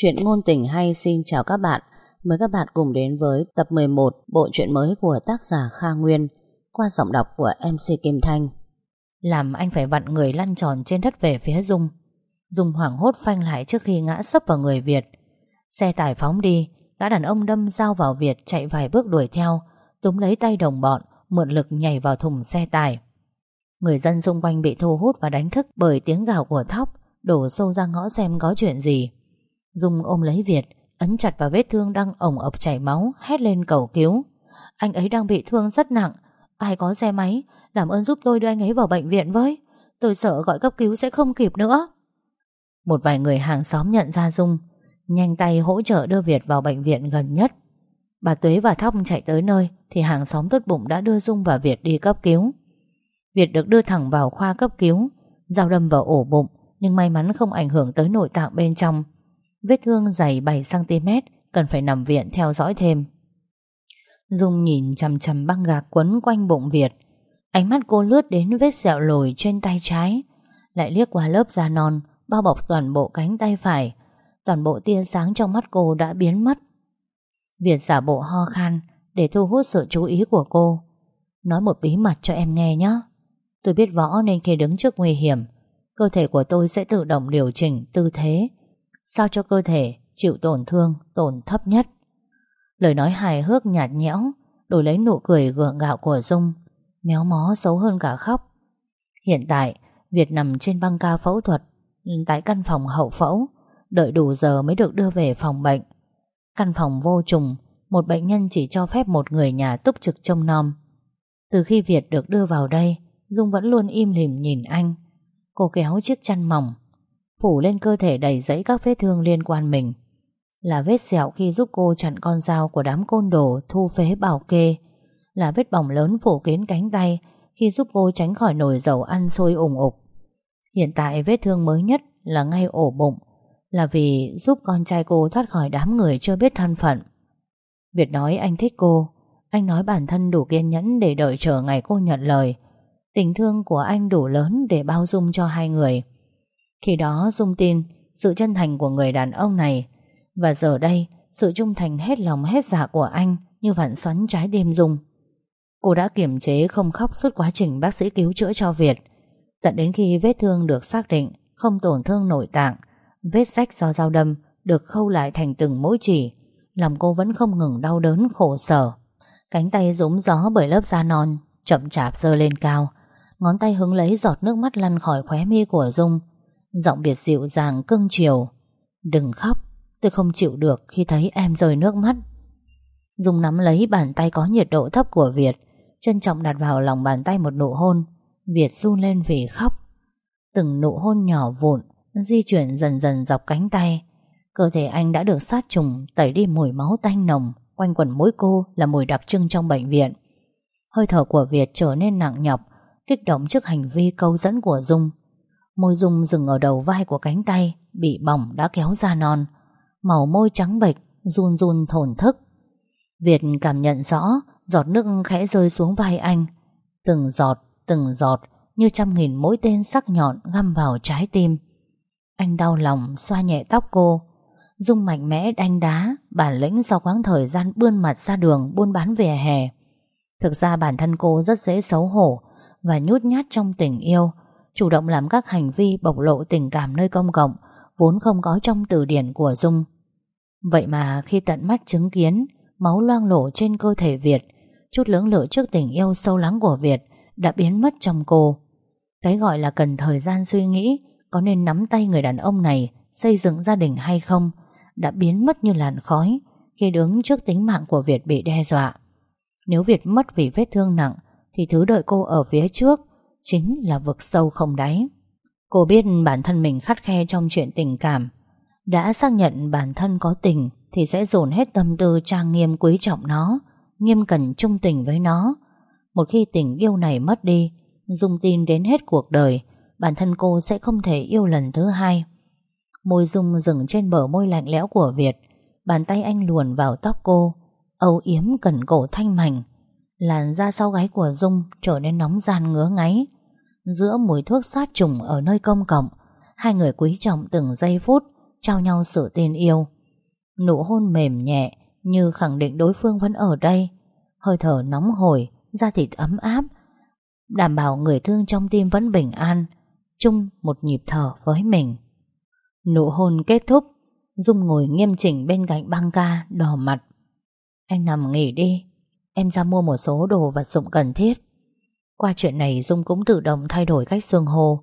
Chuyện ngôn tình hay xin chào các bạn. Mời các bạn cùng đến với tập 11 Bộ truyện mới của tác giả Kha Nguyên Qua giọng đọc của MC Kim Thanh. Làm anh phải vặn người lăn tròn trên đất về phía Dung. Dung hoảng hốt phanh lại trước khi ngã sấp vào người Việt. Xe tải phóng đi, Gã đàn ông đâm dao vào Việt chạy vài bước đuổi theo, Túm lấy tay đồng bọn, Mượn lực nhảy vào thùng xe tải. Người dân xung quanh bị thu hút và đánh thức Bởi tiếng gào của Thóc, Đổ xô ra ngõ xem có chuyện gì. Dung ôm lấy Việt, Ấn chặt vào vết thương đang ổng ập chảy máu, Hét lên cầu cứu. Anh ấy đang bị thương rất nặng. Ai có xe máy, Làm ơn giúp tôi đưa anh ấy vào bệnh viện với. Tôi sợ gọi cấp cứu sẽ không kịp nữa. Một vài người hàng xóm nhận ra Dung, Nhanh tay hỗ trợ đưa Việt vào bệnh viện gần nhất. Bà Tuế và Thóc chạy tới nơi Thì hàng xóm tốt bụng đã đưa Dung và Việt đi cấp cứu. Việt được đưa thẳng vào khoa cấp cứu, Dao đâm vào ổ bụng, Nhưng may mắn không ảnh hưởng tới nội tạng bên trong. Vết thương dày 7cm Cần phải nằm viện theo dõi thêm. Dung nhìn chằm chằm băng gạc quấn quanh bụng Việt. Ánh mắt cô lướt đến vết sẹo lồi trên tay trái. Lại liếc qua lớp da non, Bao bọc toàn bộ cánh tay phải. Toàn bộ tia sáng trong mắt cô đã biến mất. Việt giả bộ ho khan Để thu hút sự chú ý của cô. Nói một bí mật cho em nghe nhé. Tôi biết võ nên khi đứng trước nguy hiểm, Cơ thể của tôi sẽ tự động điều chỉnh tư thế. Sao cho cơ thể chịu tổn thương, Tổn thấp nhất? Lời nói hài hước nhạt nhẽo, Đổi lấy nụ cười gượng gạo của Dung, Méo mó xấu hơn cả khóc. Hiện tại, Việt nằm trên băng ca phẫu thuật, Tại căn phòng hậu phẫu, Đợi đủ giờ mới được đưa về phòng bệnh. Căn phòng vô trùng, Một bệnh nhân chỉ cho phép một người nhà túc trực trông nom. Từ khi Việt được đưa vào đây, Dung vẫn luôn im lìm nhìn anh. Cô kéo chiếc chăn mỏng Phủ lên cơ thể đầy dẫy các vết thương liên quan mình. Là vết sẹo khi giúp cô chặn con dao Của đám côn đồ thu phế bảo kê. Là vết bỏng lớn phủ kín cánh tay Khi giúp cô tránh khỏi nồi dầu ăn sôi ủng ục. Hiện tại vết thương mới nhất Là ngay ổ bụng, Là vì giúp con trai cô thoát khỏi đám người chưa biết thân phận. Việt nói anh thích cô. Anh nói bản thân đủ kiên nhẫn Để đợi chờ ngày cô nhận lời. Tình thương của anh đủ lớn để bao dung cho hai người. Khi đó Dung tin Sự chân thành của người đàn ông này. Và giờ đây, Sự trung thành hết lòng hết dạ của anh Như vặn xoắn trái tim Dung. Cô đã kiềm chế không khóc suốt quá trình bác sĩ cứu chữa cho Việt. Tận đến khi vết thương được xác định, Không tổn thương nội tạng, Vết sách do dao đâm Được khâu lại thành từng mũi chỉ, Lòng cô vẫn không ngừng đau đớn khổ sở. Cánh tay rúng gió bởi lớp da non Chậm chạp dơ lên cao. Ngón tay hứng lấy giọt nước mắt lăn khỏi khóe mi của Dung Giọng biệt dịu dàng cưng chiều. Đừng khóc, Tôi không chịu được khi thấy em rơi nước mắt. Dung nắm lấy bàn tay có nhiệt độ thấp của Việt, Trân trọng đặt vào lòng bàn tay một nụ hôn. Việt run lên vì khóc. Từng nụ hôn nhỏ vụn, Di chuyển dần dần dọc cánh tay. Cơ thể anh đã được sát trùng, Tẩy đi mùi máu tanh nồng, Quanh quẩn mũi cô là mùi đặc trưng trong bệnh viện. Hơi thở của Việt trở nên nặng nhọc, Kích động trước hành vi câu dẫn của Dung. Môi Dung dừng ở đầu vai của cánh tay Bị bỏng đã kéo ra non. Màu môi trắng bệch Run run thổn thức. Việt cảm nhận rõ Giọt nước khẽ rơi xuống vai anh. Từng giọt, từng giọt Như trăm nghìn mũi tên sắc nhọn Găm vào trái tim. Anh đau lòng xoa nhẹ tóc cô. Dung mạnh mẽ đánh đá Bản lĩnh sau quãng thời gian bươn mặt ra đường Buôn bán về hè. Thực ra bản thân cô rất dễ xấu hổ Và nhút nhát trong tình yêu. Chủ động làm các hành vi bộc lộ tình cảm nơi công cộng, Vốn không có trong từ điển của Dung. Vậy mà khi tận mắt chứng kiến, Máu loang lổ trên cơ thể Việt, Chút lưỡng lự trước tình yêu sâu lắng của Việt Đã biến mất trong cô. Cái gọi là cần thời gian suy nghĩ, Có nên nắm tay người đàn ông này, Xây dựng gia đình hay không, Đã biến mất như làn khói Khi đứng trước tính mạng của Việt bị đe dọa. Nếu Việt mất vì vết thương nặng, Thì thứ đợi cô ở phía trước Chính là vực sâu không đáy. Cô biết bản thân mình khắt khe trong chuyện tình cảm. Đã xác nhận bản thân có tình Thì sẽ dồn hết tâm tư trang nghiêm quý trọng nó, Nghiêm cẩn trung tình với nó. Một khi tình yêu này mất đi, Dung tin đến hết cuộc đời, Bản thân cô sẽ không thể yêu lần thứ hai. Môi Dung dừng trên bờ môi lạnh lẽo của Việt, Bàn tay anh luồn vào tóc cô, Âu yếm cẩn cổ thanh mảnh Làn da sau gáy của Dung trở nên nóng gian ngứa ngáy. Giữa mùi thuốc sát trùng ở nơi công cộng, Hai người quý trọng từng giây phút, Trao nhau sự tin yêu. Nụ hôn mềm nhẹ Như khẳng định đối phương vẫn ở đây. Hơi thở nóng hổi, Da thịt ấm áp, Đảm bảo người thương trong tim vẫn bình an, Chung một nhịp thở với mình. Nụ hôn kết thúc, Dung ngồi nghiêm chỉnh bên cạnh băng ca Đỏ mặt. Anh nằm nghỉ đi Em ra mua một số đồ vật dụng cần thiết. Qua chuyện này, Dung cũng tự động thay đổi cách xưng hô.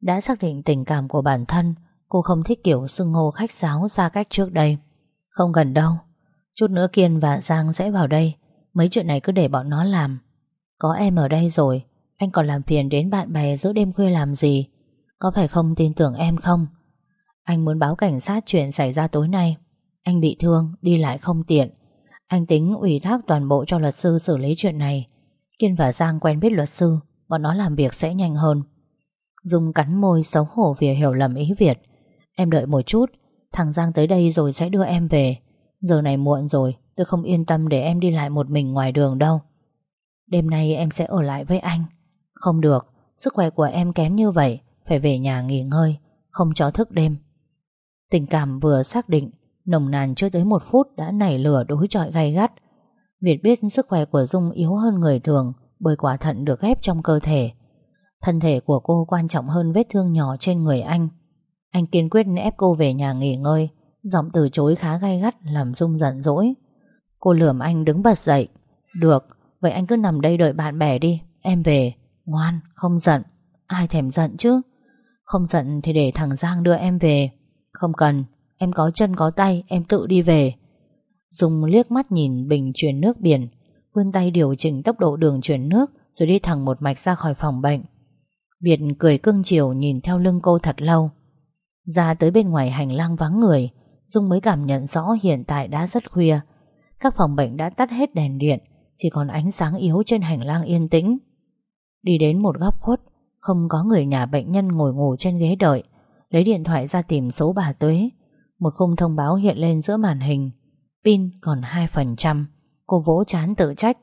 Đã xác định tình cảm của bản thân, Cô không thích kiểu xưng hô khách sáo xa cách trước đây. Không gần đâu. Chút nữa Kiên và Giang sẽ vào đây. Mấy chuyện này cứ để bọn nó làm. Có em ở đây rồi. Anh còn làm phiền đến bạn bè giữa đêm khuya làm gì? Có phải không tin tưởng em không? Anh muốn báo cảnh sát chuyện xảy ra tối nay. Anh bị thương, Đi lại không tiện. Anh tính ủy thác toàn bộ cho luật sư xử lý chuyện này. Kiên và Giang quen biết luật sư, Bọn nó làm việc sẽ nhanh hơn. Dung cắn môi xấu hổ vì hiểu lầm ý Việt. Em đợi một chút, Thằng Giang tới đây rồi sẽ đưa em về. Giờ này muộn rồi, Tôi không yên tâm để em đi lại một mình ngoài đường đâu. Đêm nay em sẽ ở lại với anh. Không được, Sức khỏe của em kém như vậy, Phải về nhà nghỉ ngơi, Không cho thức đêm. Tình cảm vừa xác định Nồng nàn chưa tới một phút đã nảy lửa đối chọi gay gắt. Việt biết sức khỏe của Dung yếu hơn người thường Bởi quả thận được ghép trong cơ thể. Thân thể của cô quan trọng hơn vết thương nhỏ trên người anh. Anh kiên quyết ép cô về nhà nghỉ ngơi Giọng từ chối khá gay gắt Làm Dung giận dỗi. Cô lườm anh đứng bật dậy. Được, vậy anh cứ nằm đây đợi bạn bè đi Em về, ngoan, không giận. Ai thèm giận chứ? Không giận thì để thằng Giang đưa em về. Không cần, em có chân có tay, Em tự đi về. Dung liếc mắt nhìn bình chuyển nước biển, Vươn tay điều chỉnh tốc độ đường chuyển nước, Rồi đi thẳng một mạch ra khỏi phòng bệnh. Việt cười cưng chiều nhìn theo lưng cô thật lâu. Ra tới bên ngoài hành lang vắng người, Dung mới cảm nhận rõ hiện tại đã rất khuya. Các phòng bệnh đã tắt hết đèn điện, Chỉ còn ánh sáng yếu trên hành lang yên tĩnh. Đi đến một góc khuất, Không có người nhà bệnh nhân ngồi ngủ trên ghế đợi. Lấy điện thoại ra tìm số bà Tuế. Một khung thông báo hiện lên giữa màn hình. Pin còn 2% Cô vỗ chán tự trách.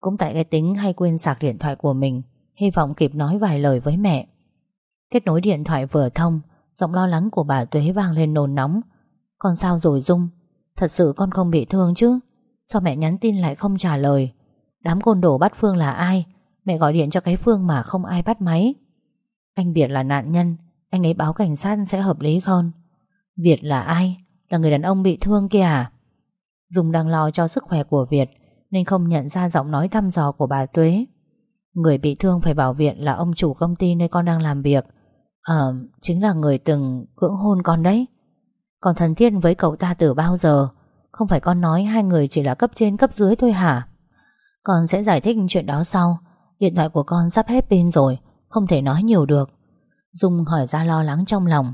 Cũng tại cái tính hay quên sạc điện thoại của mình, Hy vọng kịp nói vài lời với mẹ. Kết nối điện thoại vừa thông, Giọng lo lắng của bà Tuế vang lên nồn nóng. Con sao rồi Dung? Thật sự con không bị thương chứ? Sao mẹ nhắn tin lại không trả lời? Đám côn đồ bắt Phương là ai? Mẹ gọi điện cho cái Phương mà không ai bắt máy. Anh Việt là nạn nhân, Anh ấy báo cảnh sát sẽ hợp lý hơn Việt là ai? Là người đàn ông bị thương kia à? Dung đang lo cho sức khỏe của Việt, Nên không nhận ra giọng nói thăm dò của bà Tuế. Người bị thương phải vào viện Là ông chủ công ty nơi con đang làm việc. Ờ chính là người từng cưỡng hôn con đấy. Còn thân thiết với cậu ta từ bao giờ? Không phải con nói Hai người chỉ là cấp trên, cấp dưới thôi hả? Con sẽ giải thích chuyện đó sau. Điện thoại của con sắp hết pin rồi, Không thể nói nhiều được. Dung hỏi ra lo lắng trong lòng.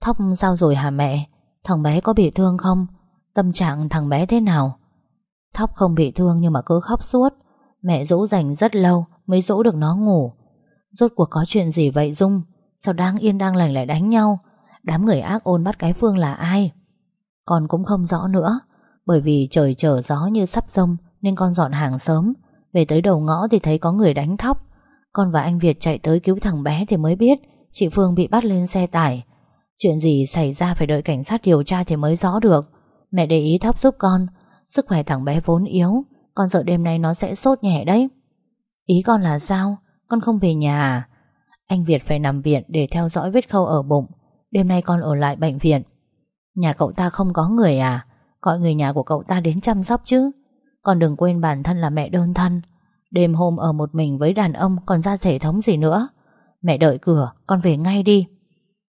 Thóc sao rồi hả mẹ? Thằng bé có bị thương không? Tâm trạng thằng bé thế nào? Thóc không bị thương nhưng mà cứ khóc suốt. Mẹ dỗ dành rất lâu Mới dỗ được nó ngủ. Rốt cuộc có chuyện gì vậy Dung? Sao đang yên đang lành lại đánh nhau? Đám người ác ôn bắt cái Phương là ai? Con cũng không rõ nữa. Bởi vì trời trở gió như sắp rông Nên con dọn hàng sớm. Về tới đầu ngõ thì thấy có người đánh thóc. Con và anh Việt chạy tới cứu thằng bé Thì mới biết chị Phương bị bắt lên xe tải. Chuyện gì xảy ra phải đợi cảnh sát điều tra thì mới rõ được. Mẹ để ý thóc giúp con. Sức khỏe thằng bé vốn yếu. Con sợ đêm nay nó sẽ sốt nhẹ đấy. Ý con là sao? Con không về nhà à? Anh Việt phải nằm viện để theo dõi vết khâu ở bụng. Đêm nay con ở lại bệnh viện. Nhà cậu ta không có người à? Gọi người nhà của cậu ta đến chăm sóc chứ? Con đừng quên bản thân là mẹ đơn thân. Đêm hôm ở một mình với đàn ông Còn ra thể thống gì nữa? Mẹ đợi cửa, con về ngay đi.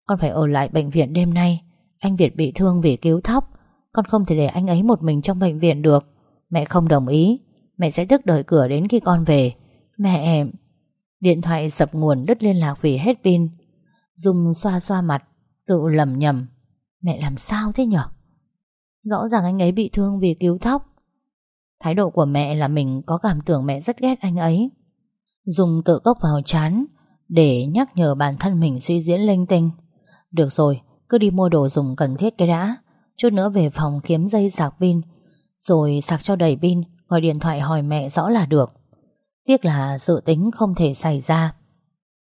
Con phải ở lại bệnh viện đêm nay. Anh Việt bị thương vì cứu thóc. Con không thể để anh ấy một mình trong bệnh viện được. Mẹ không đồng ý. Mẹ sẽ thức đợi cửa đến khi con về. Mẹ em Điện thoại sập nguồn đứt liên lạc vì hết pin. Dung xoa xoa mặt, Tự lầm nhầm Mẹ làm sao thế nhở? Rõ ràng anh ấy bị thương vì cứu thóc. Thái độ của mẹ là mình có cảm tưởng mẹ rất ghét anh ấy. Dung tự gốc vào chán Để nhắc nhở bản thân mình suy diễn linh tinh. Được rồi, Cứ đi mua đồ dùng cần thiết cái đã. Chút nữa về phòng kiếm dây sạc pin. Rồi sạc cho đầy pin, Gọi điện thoại hỏi mẹ rõ là được. Tiếc là dự tính không thể xảy ra.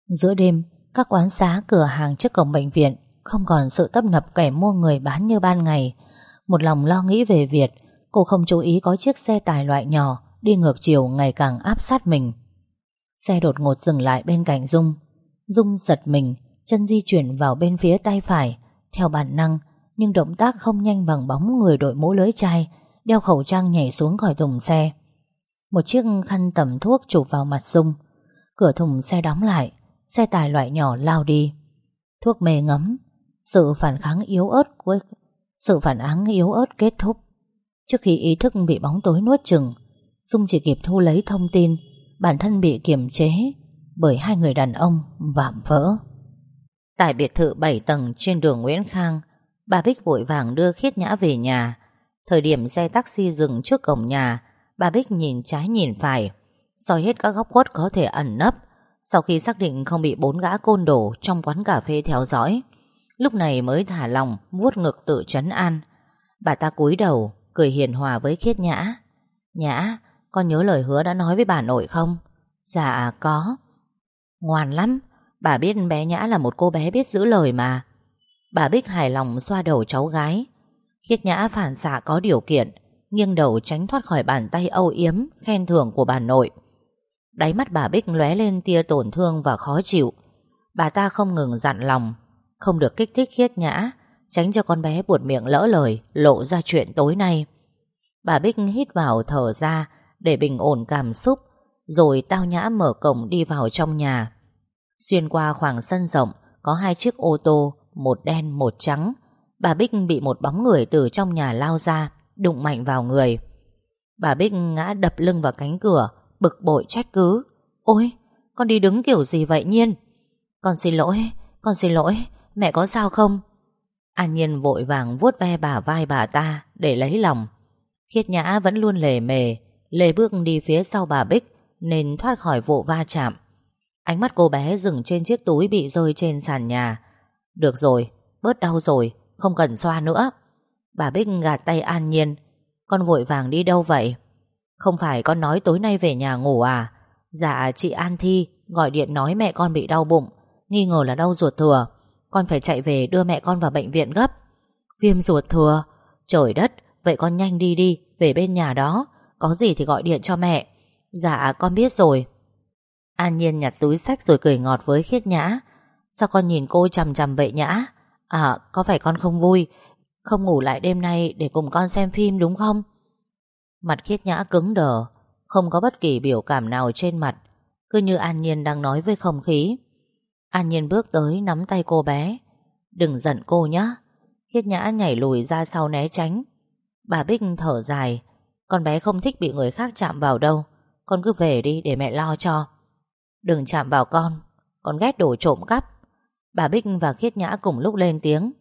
Giữa đêm, Các quán xá, cửa hàng trước cổng bệnh viện Không còn sự tấp nập kẻ mua người bán như ban ngày. Một lòng lo nghĩ về Việt, Cô không chú ý có chiếc xe tải loại nhỏ Đi ngược chiều ngày càng áp sát mình. Xe đột ngột dừng lại bên cạnh Dung. Dung giật mình Chân di chuyển vào bên phía tay phải. Theo bản năng, Nhưng động tác không nhanh bằng bóng người đội mũ lưới chai, Đeo khẩu trang nhảy xuống khỏi thùng xe. Một chiếc khăn tẩm thuốc chụp vào mặt Dung. Cửa thùng xe đóng lại, Xe tải loại nhỏ lao đi. Thuốc mê ngấm. Sự phản kháng yếu ớt của Sự phản ứng yếu ớt kết thúc. Trước khi ý thức bị bóng tối nuốt chừng Dung chỉ kịp thu lấy thông tin, Bản thân bị kiềm chế Bởi hai người đàn ông vạm vỡ. Tại biệt thự 7 tầng Trên đường Nguyễn Khang, Bà Bích vội vàng đưa Khiết Nhã về nhà. Thời điểm xe taxi dừng trước cổng nhà, Bà Bích nhìn trái nhìn phải. Soi hết các góc khuất có thể ẩn nấp, Sau khi xác định không bị bốn gã côn đồ Trong quán cà phê theo dõi, Lúc này mới thả lòng vuốt ngực tự trấn an. Bà ta cúi đầu, Cười hiền hòa với Khiết Nhã. Nhã, Con nhớ lời hứa đã nói với bà nội không? Dạ có. Ngoan lắm. Bà biết bé Nhã là một cô bé biết giữ lời mà. Bà Bích hài lòng xoa đầu cháu gái. Khiết Nhã phản xạ có điều kiện, Nghiêng đầu tránh thoát khỏi bàn tay âu yếm, Khen thưởng của bà nội. Đáy mắt bà Bích lóe lên tia tổn thương và khó chịu. Bà ta không ngừng dặn lòng, Không được kích thích Khiết Nhã, Tránh cho con bé buột miệng lỡ lời, Lộ ra chuyện tối nay. Bà Bích hít vào thở ra Để bình ổn cảm xúc, Rồi tao nhã mở cổng đi vào trong nhà. Xuyên qua khoảng sân rộng, Có hai chiếc ô tô, Một đen, một trắng. Bà Bích bị một bóng người từ trong nhà lao ra, Đụng mạnh vào người. Bà Bích ngã đập lưng vào cánh cửa, Bực bội trách cứ. Ôi, con đi đứng kiểu gì vậy Nhiên? Con xin lỗi, Con xin lỗi, Mẹ có sao không? An Nhiên vội vàng vuốt ve bà vai bà ta Để lấy lòng. Khiết Nhã vẫn luôn lề mề Lê bước đi phía sau bà Bích, Nên thoát khỏi vụ va chạm. Ánh mắt cô bé dừng trên chiếc túi Bị rơi trên sàn nhà. Được rồi, bớt đau rồi Không cần xoa nữa. Bà Bích gạt tay An Nhiên. Con vội vàng đi đâu vậy? Không phải con nói tối nay về nhà ngủ à? Dạ chị An Thi Gọi điện nói mẹ con bị đau bụng. Nghi ngờ là đau ruột thừa. Con phải chạy về đưa mẹ con vào bệnh viện gấp. Viêm ruột thừa. Trời đất Vậy con nhanh đi đi Về bên nhà đó. Có gì thì gọi điện cho mẹ. Dạ con biết rồi. An Nhiên nhặt túi sách rồi cười ngọt với Khiết Nhã. Sao con nhìn cô chằm chằm vậy Nhã? À có phải con không vui? Không ngủ lại đêm nay để cùng con xem phim đúng không? Mặt Khiết Nhã cứng đờ, Không có bất kỳ biểu cảm nào trên mặt. Cứ như An Nhiên đang nói với không khí. An Nhiên bước tới nắm tay cô bé. Đừng giận cô nhé Khiết Nhã nhảy lùi ra sau né tránh. Bà Bích thở dài. Con bé không thích bị người khác chạm vào đâu. Con cứ về đi để mẹ lo cho. Đừng chạm vào con Con ghét đồ trộm cắp. Bà Bích và Khiết Nhã cùng lúc lên tiếng.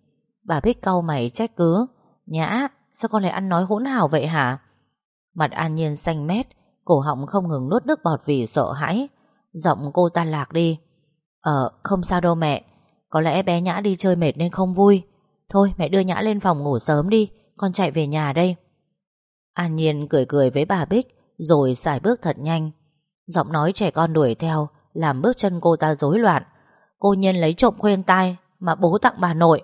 Bà Bích cau mày trách cứ. Nhã, sao con lại ăn nói hỗn hào vậy hả? Mặt an nhiên xanh mét, Cổ họng không ngừng nuốt nước bọt vì sợ hãi. Giọng cô ta lạc đi. Ờ không sao đâu mẹ. Có lẽ bé Nhã đi chơi mệt nên không vui. Thôi, mẹ đưa Nhã lên phòng ngủ sớm đi. Con chạy về nhà đây. An Nhiên cười cười với bà Bích, Rồi xài bước thật nhanh. Giọng nói trẻ con đuổi theo Làm bước chân cô ta rối loạn. Cô Nhiên lấy trộm khuyên tai Mà bố tặng bà nội.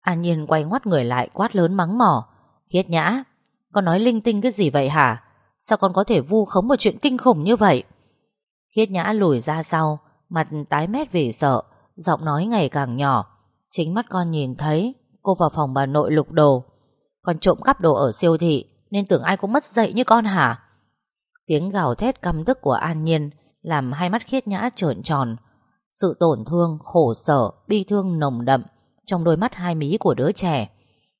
An Nhiên quay ngoắt người lại, quát lớn mắng mỏ. Khiết nhã, Con nói linh tinh cái gì vậy hả? Sao con có thể vu khống một chuyện kinh khủng như vậy? Khiết nhã lùi ra sau, Mặt tái mét vì sợ, Giọng nói ngày càng nhỏ. Chính mắt con nhìn thấy, Cô vào phòng bà nội lục đồ. Con trộm cắp đồ ở siêu thị, Nên tưởng ai cũng mất dậy như con hả? Tiếng gào thét căm tức của An Nhiên Làm hai mắt khiết nhã trợn tròn. Sự tổn thương, khổ sở, bi thương nồng đậm Trong đôi mắt hai mí của đứa trẻ.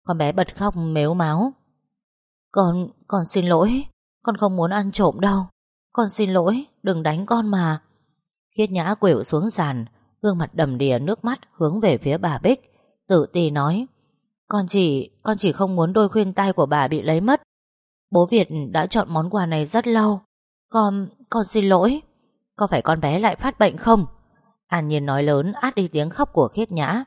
Con bé bật khóc mếu máu. Con, con xin lỗi Con không muốn ăn trộm đâu. Con xin lỗi, đừng đánh con mà. Khiết nhã quỷu xuống sàn Gương mặt đầm đìa nước mắt hướng về phía bà Bích Tự ti nói Con chỉ, con chỉ không muốn đôi khuyên tai của bà bị lấy mất. Bố Việt đã chọn món quà này rất lâu. Con, con xin lỗi. Có phải con bé lại phát bệnh không? An Nhiên nói lớn át đi tiếng khóc của khiết nhã.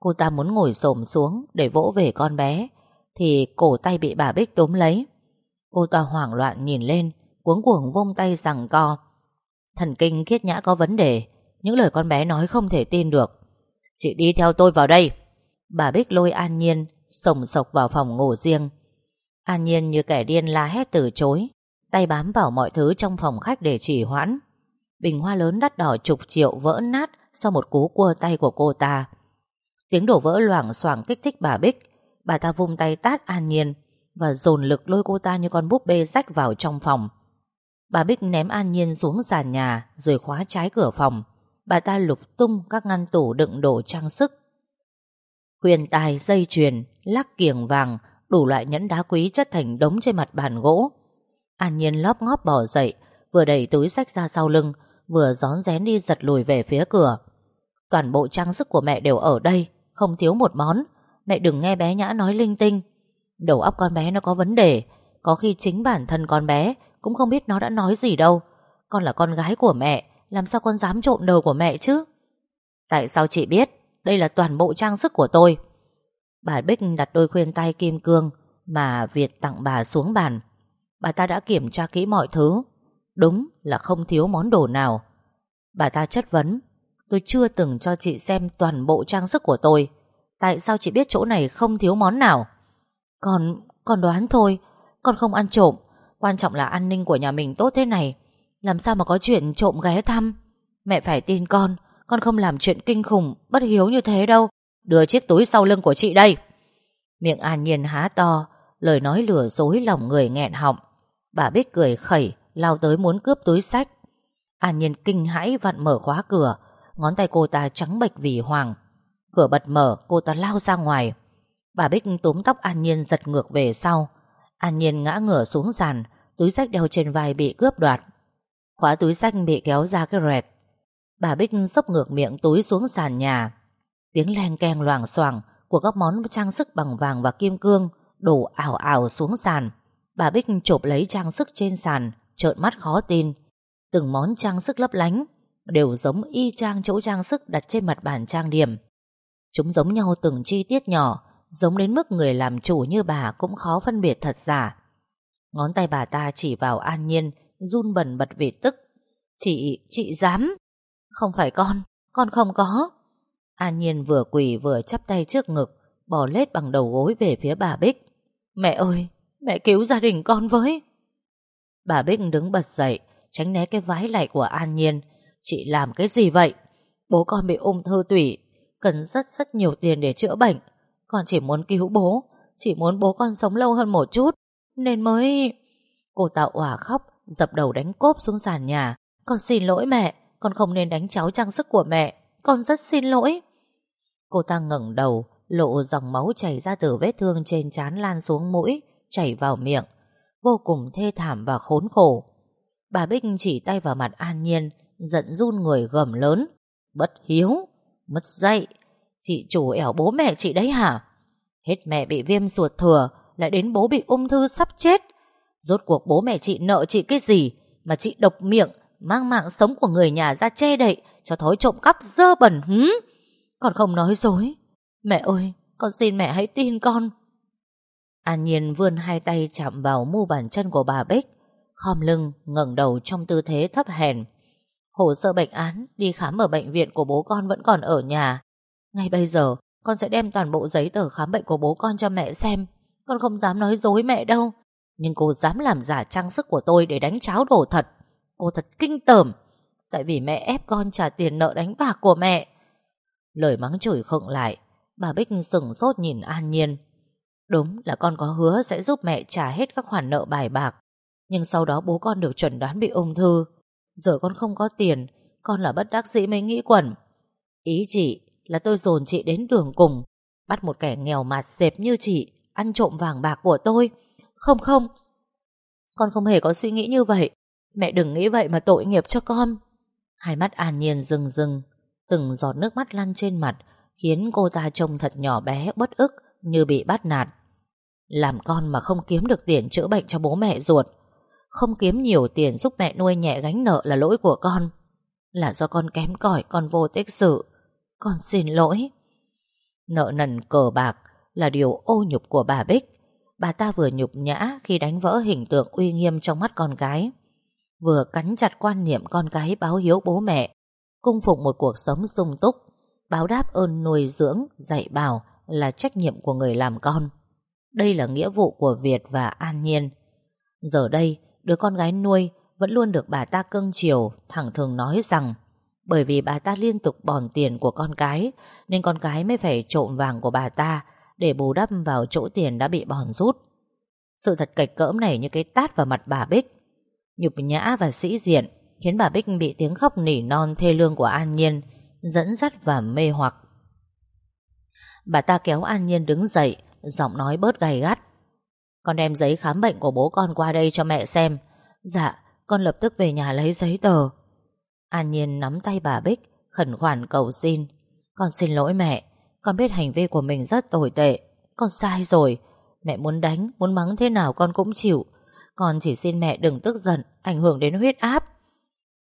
Cô ta muốn ngồi xổm xuống Để vỗ về con bé Thì cổ tay bị bà Bích túm lấy. Cô ta hoảng loạn nhìn lên Cuống cuồng vung tay rằng co. Thần kinh khiết nhã có vấn đề Những lời con bé nói không thể tin được. Chị đi theo tôi vào đây. Bà Bích lôi An Nhiên Sồng sộc vào phòng ngủ riêng. An Nhiên như kẻ điên la hét từ chối, Tay bám vào mọi thứ trong phòng khách để chỉ hoãn. Bình hoa lớn đắt đỏ chục triệu vỡ nát Sau một cú cua tay của cô ta. Tiếng đổ vỡ loảng xoảng kích thích bà Bích. Bà ta vung tay tát An Nhiên Và dồn lực lôi cô ta như con búp bê rách vào trong phòng. Bà Bích ném An Nhiên xuống sàn nhà Rồi khóa trái cửa phòng. Bà ta lục tung các ngăn tủ đựng đồ trang sức. Huyền tài dây chuyền Lắc kiềng vàng Đủ loại nhẫn đá quý chất thành đống trên mặt bàn gỗ. An Nhiên lóp ngóp bỏ dậy, Vừa đẩy túi sách ra sau lưng, Vừa gión rén đi giật lùi về phía cửa. Toàn bộ trang sức của mẹ đều ở đây, Không thiếu một món. Mẹ đừng nghe bé Nhã nói linh tinh. Đầu óc con bé nó có vấn đề, Có khi chính bản thân con bé Cũng không biết nó đã nói gì đâu. Con là con gái của mẹ, Làm sao con dám trộm đồ của mẹ chứ? Tại sao chị biết? Đây là toàn bộ trang sức của tôi. Bà Bích đặt đôi khuyên tay kim cương Mà Việt tặng bà xuống bàn. Bà ta đã kiểm tra kỹ mọi thứ. Đúng là không thiếu món đồ nào. Bà ta chất vấn, Tôi chưa từng cho chị xem toàn bộ trang sức của tôi. Tại sao chị biết chỗ này không thiếu món nào? Còn còn đoán thôi. Con không ăn trộm. Quan trọng là an ninh của nhà mình tốt thế này. Làm sao mà có chuyện trộm ghé thăm? Mẹ phải tin con. Con không làm chuyện kinh khủng, Bất hiếu như thế đâu. Đưa chiếc túi sau lưng của chị đây. Miệng an nhiên há to, Lời nói lừa dối lòng người nghẹn họng. Bà Bích cười khẩy, Lao tới muốn cướp túi sách. An nhiên kinh hãi vặn mở khóa cửa, Ngón tay cô ta trắng bệch vì hoàng Cửa bật mở, cô ta lao ra ngoài. Bà Bích túm tóc An Nhiên giật ngược về sau. An Nhiên ngã ngửa xuống sàn, Túi sách đeo trên vai bị cướp đoạt. Khóa túi sách bị kéo ra cái rẹt. Bà Bích sốc ngược miệng túi xuống sàn nhà. Tiếng len keng loảng xoảng Của các món trang sức bằng vàng và kim cương Đổ ảo ảo xuống sàn. Bà Bích chộp lấy trang sức trên sàn Trợn mắt khó tin. Từng món trang sức lấp lánh Đều giống y chang chỗ trang sức đặt trên mặt bàn trang điểm. Chúng giống nhau từng chi tiết nhỏ Giống đến mức người làm chủ như bà Cũng khó phân biệt thật giả. Ngón tay bà ta chỉ vào An Nhiên Run bần bật vì tức. Chị, chị dám? Không phải con, con không có. An Nhiên vừa quỳ vừa chắp tay trước ngực Bò lết bằng đầu gối về phía bà Bích. Mẹ ơi, mẹ cứu gia đình con với. Bà Bích đứng bật dậy Tránh né cái vái lạy của An Nhiên. Chị làm cái gì vậy? Bố con bị ung thư tủy Cần rất rất nhiều tiền để chữa bệnh. Con chỉ muốn cứu bố Chỉ muốn bố con sống lâu hơn một chút Nên mới Cô Tạo òa khóc Dập đầu đánh cốp xuống sàn nhà. Con xin lỗi mẹ Con không nên đánh cháu trang sức của mẹ Con rất xin lỗi. Cô ta ngẩng đầu, Lộ dòng máu chảy ra từ vết thương trên trán lan xuống mũi, Chảy vào miệng. Vô cùng thê thảm và khốn khổ. Bà Bích chỉ tay vào mặt An Nhiên, Giận run người gầm lớn. Bất hiếu, Mất dạy. Chị chủ ẻo bố mẹ chị đấy hả? Hết mẹ bị viêm ruột thừa, Lại đến bố bị ung thư sắp chết. Rốt cuộc bố mẹ chị nợ chị cái gì Mà chị độc miệng, Mang mạng sống của người nhà ra che đậy Cho thói trộm cắp dơ bẩn hứ con không nói dối. Mẹ ơi, con xin mẹ hãy tin con. An Nhiên vươn hai tay chạm vào mu bàn chân của bà Bích, Khom lưng, ngẩng đầu trong tư thế thấp hèn. Hồ sơ bệnh án, Đi khám ở bệnh viện của bố con vẫn còn ở nhà. Ngay bây giờ, Con sẽ đem toàn bộ giấy tờ khám bệnh của bố con cho mẹ xem. Con không dám nói dối mẹ đâu. Nhưng cô dám làm giả trang sức của tôi Để đánh cháo đổ thật. Cô thật kinh tởm. Tại vì mẹ ép con trả tiền nợ đánh bạc của mẹ. Lời mắng chửi khựng lại, Bà Bích sừng sốt nhìn An Nhiên. Đúng là con có hứa sẽ giúp mẹ trả hết các khoản nợ bài bạc, Nhưng sau đó bố con được chuẩn đoán bị ung thư. Giờ con không có tiền, Con là bất đắc dĩ mới nghĩ quẩn. Ý chị là tôi dồn chị đến đường cùng, Bắt một kẻ nghèo mạt dẹp như chị, Ăn trộm vàng bạc của tôi. Không không. Con không hề có suy nghĩ như vậy. Mẹ đừng nghĩ vậy mà tội nghiệp cho con. Hai mắt an nhiên rừng rừng. Từng giọt nước mắt lăn trên mặt, Khiến cô ta trông thật nhỏ bé, bất ức, Như bị bắt nạt. Làm con mà không kiếm được tiền chữa bệnh cho bố mẹ ruột. Không kiếm nhiều tiền giúp mẹ nuôi nhẹ gánh nợ là lỗi của con. Là do con kém cỏi, Con vô tích sự. Con xin lỗi. Nợ nần cờ bạc là điều ô nhục của bà Bích. Bà ta vừa nhục nhã Khi đánh vỡ hình tượng uy nghiêm trong mắt con gái. Vừa cắn chặt quan niệm con gái báo hiếu bố mẹ. Cung phục một cuộc sống sung túc Báo đáp ơn nuôi dưỡng, dạy bảo Là trách nhiệm của người làm con. Đây là nghĩa vụ của Việt và An Nhiên. Giờ đây Đứa con gái nuôi Vẫn luôn được bà ta cưng chiều Thẳng thường nói rằng Bởi vì bà ta liên tục bòn tiền của con cái Nên con cái mới phải trộm vàng của bà ta Để bù đắp vào chỗ tiền đã bị bòn rút. Sự thật cạch cỡm này như cái tát vào mặt bà Bích. Nhục nhã và sĩ diện Khiến bà Bích bị tiếng khóc nỉ non thê lương của An Nhiên Dẫn dắt và mê hoặc. Bà ta kéo An Nhiên đứng dậy Giọng nói bớt gay gắt. Con đem giấy khám bệnh của bố con qua đây cho mẹ xem. Dạ Con lập tức về nhà lấy giấy tờ. An Nhiên nắm tay bà Bích Khẩn khoản cầu xin. Con xin lỗi mẹ Con biết hành vi của mình rất tồi tệ Con sai rồi. Mẹ muốn đánh, muốn mắng thế nào con cũng chịu. Con chỉ xin mẹ đừng tức giận Ảnh hưởng đến huyết áp.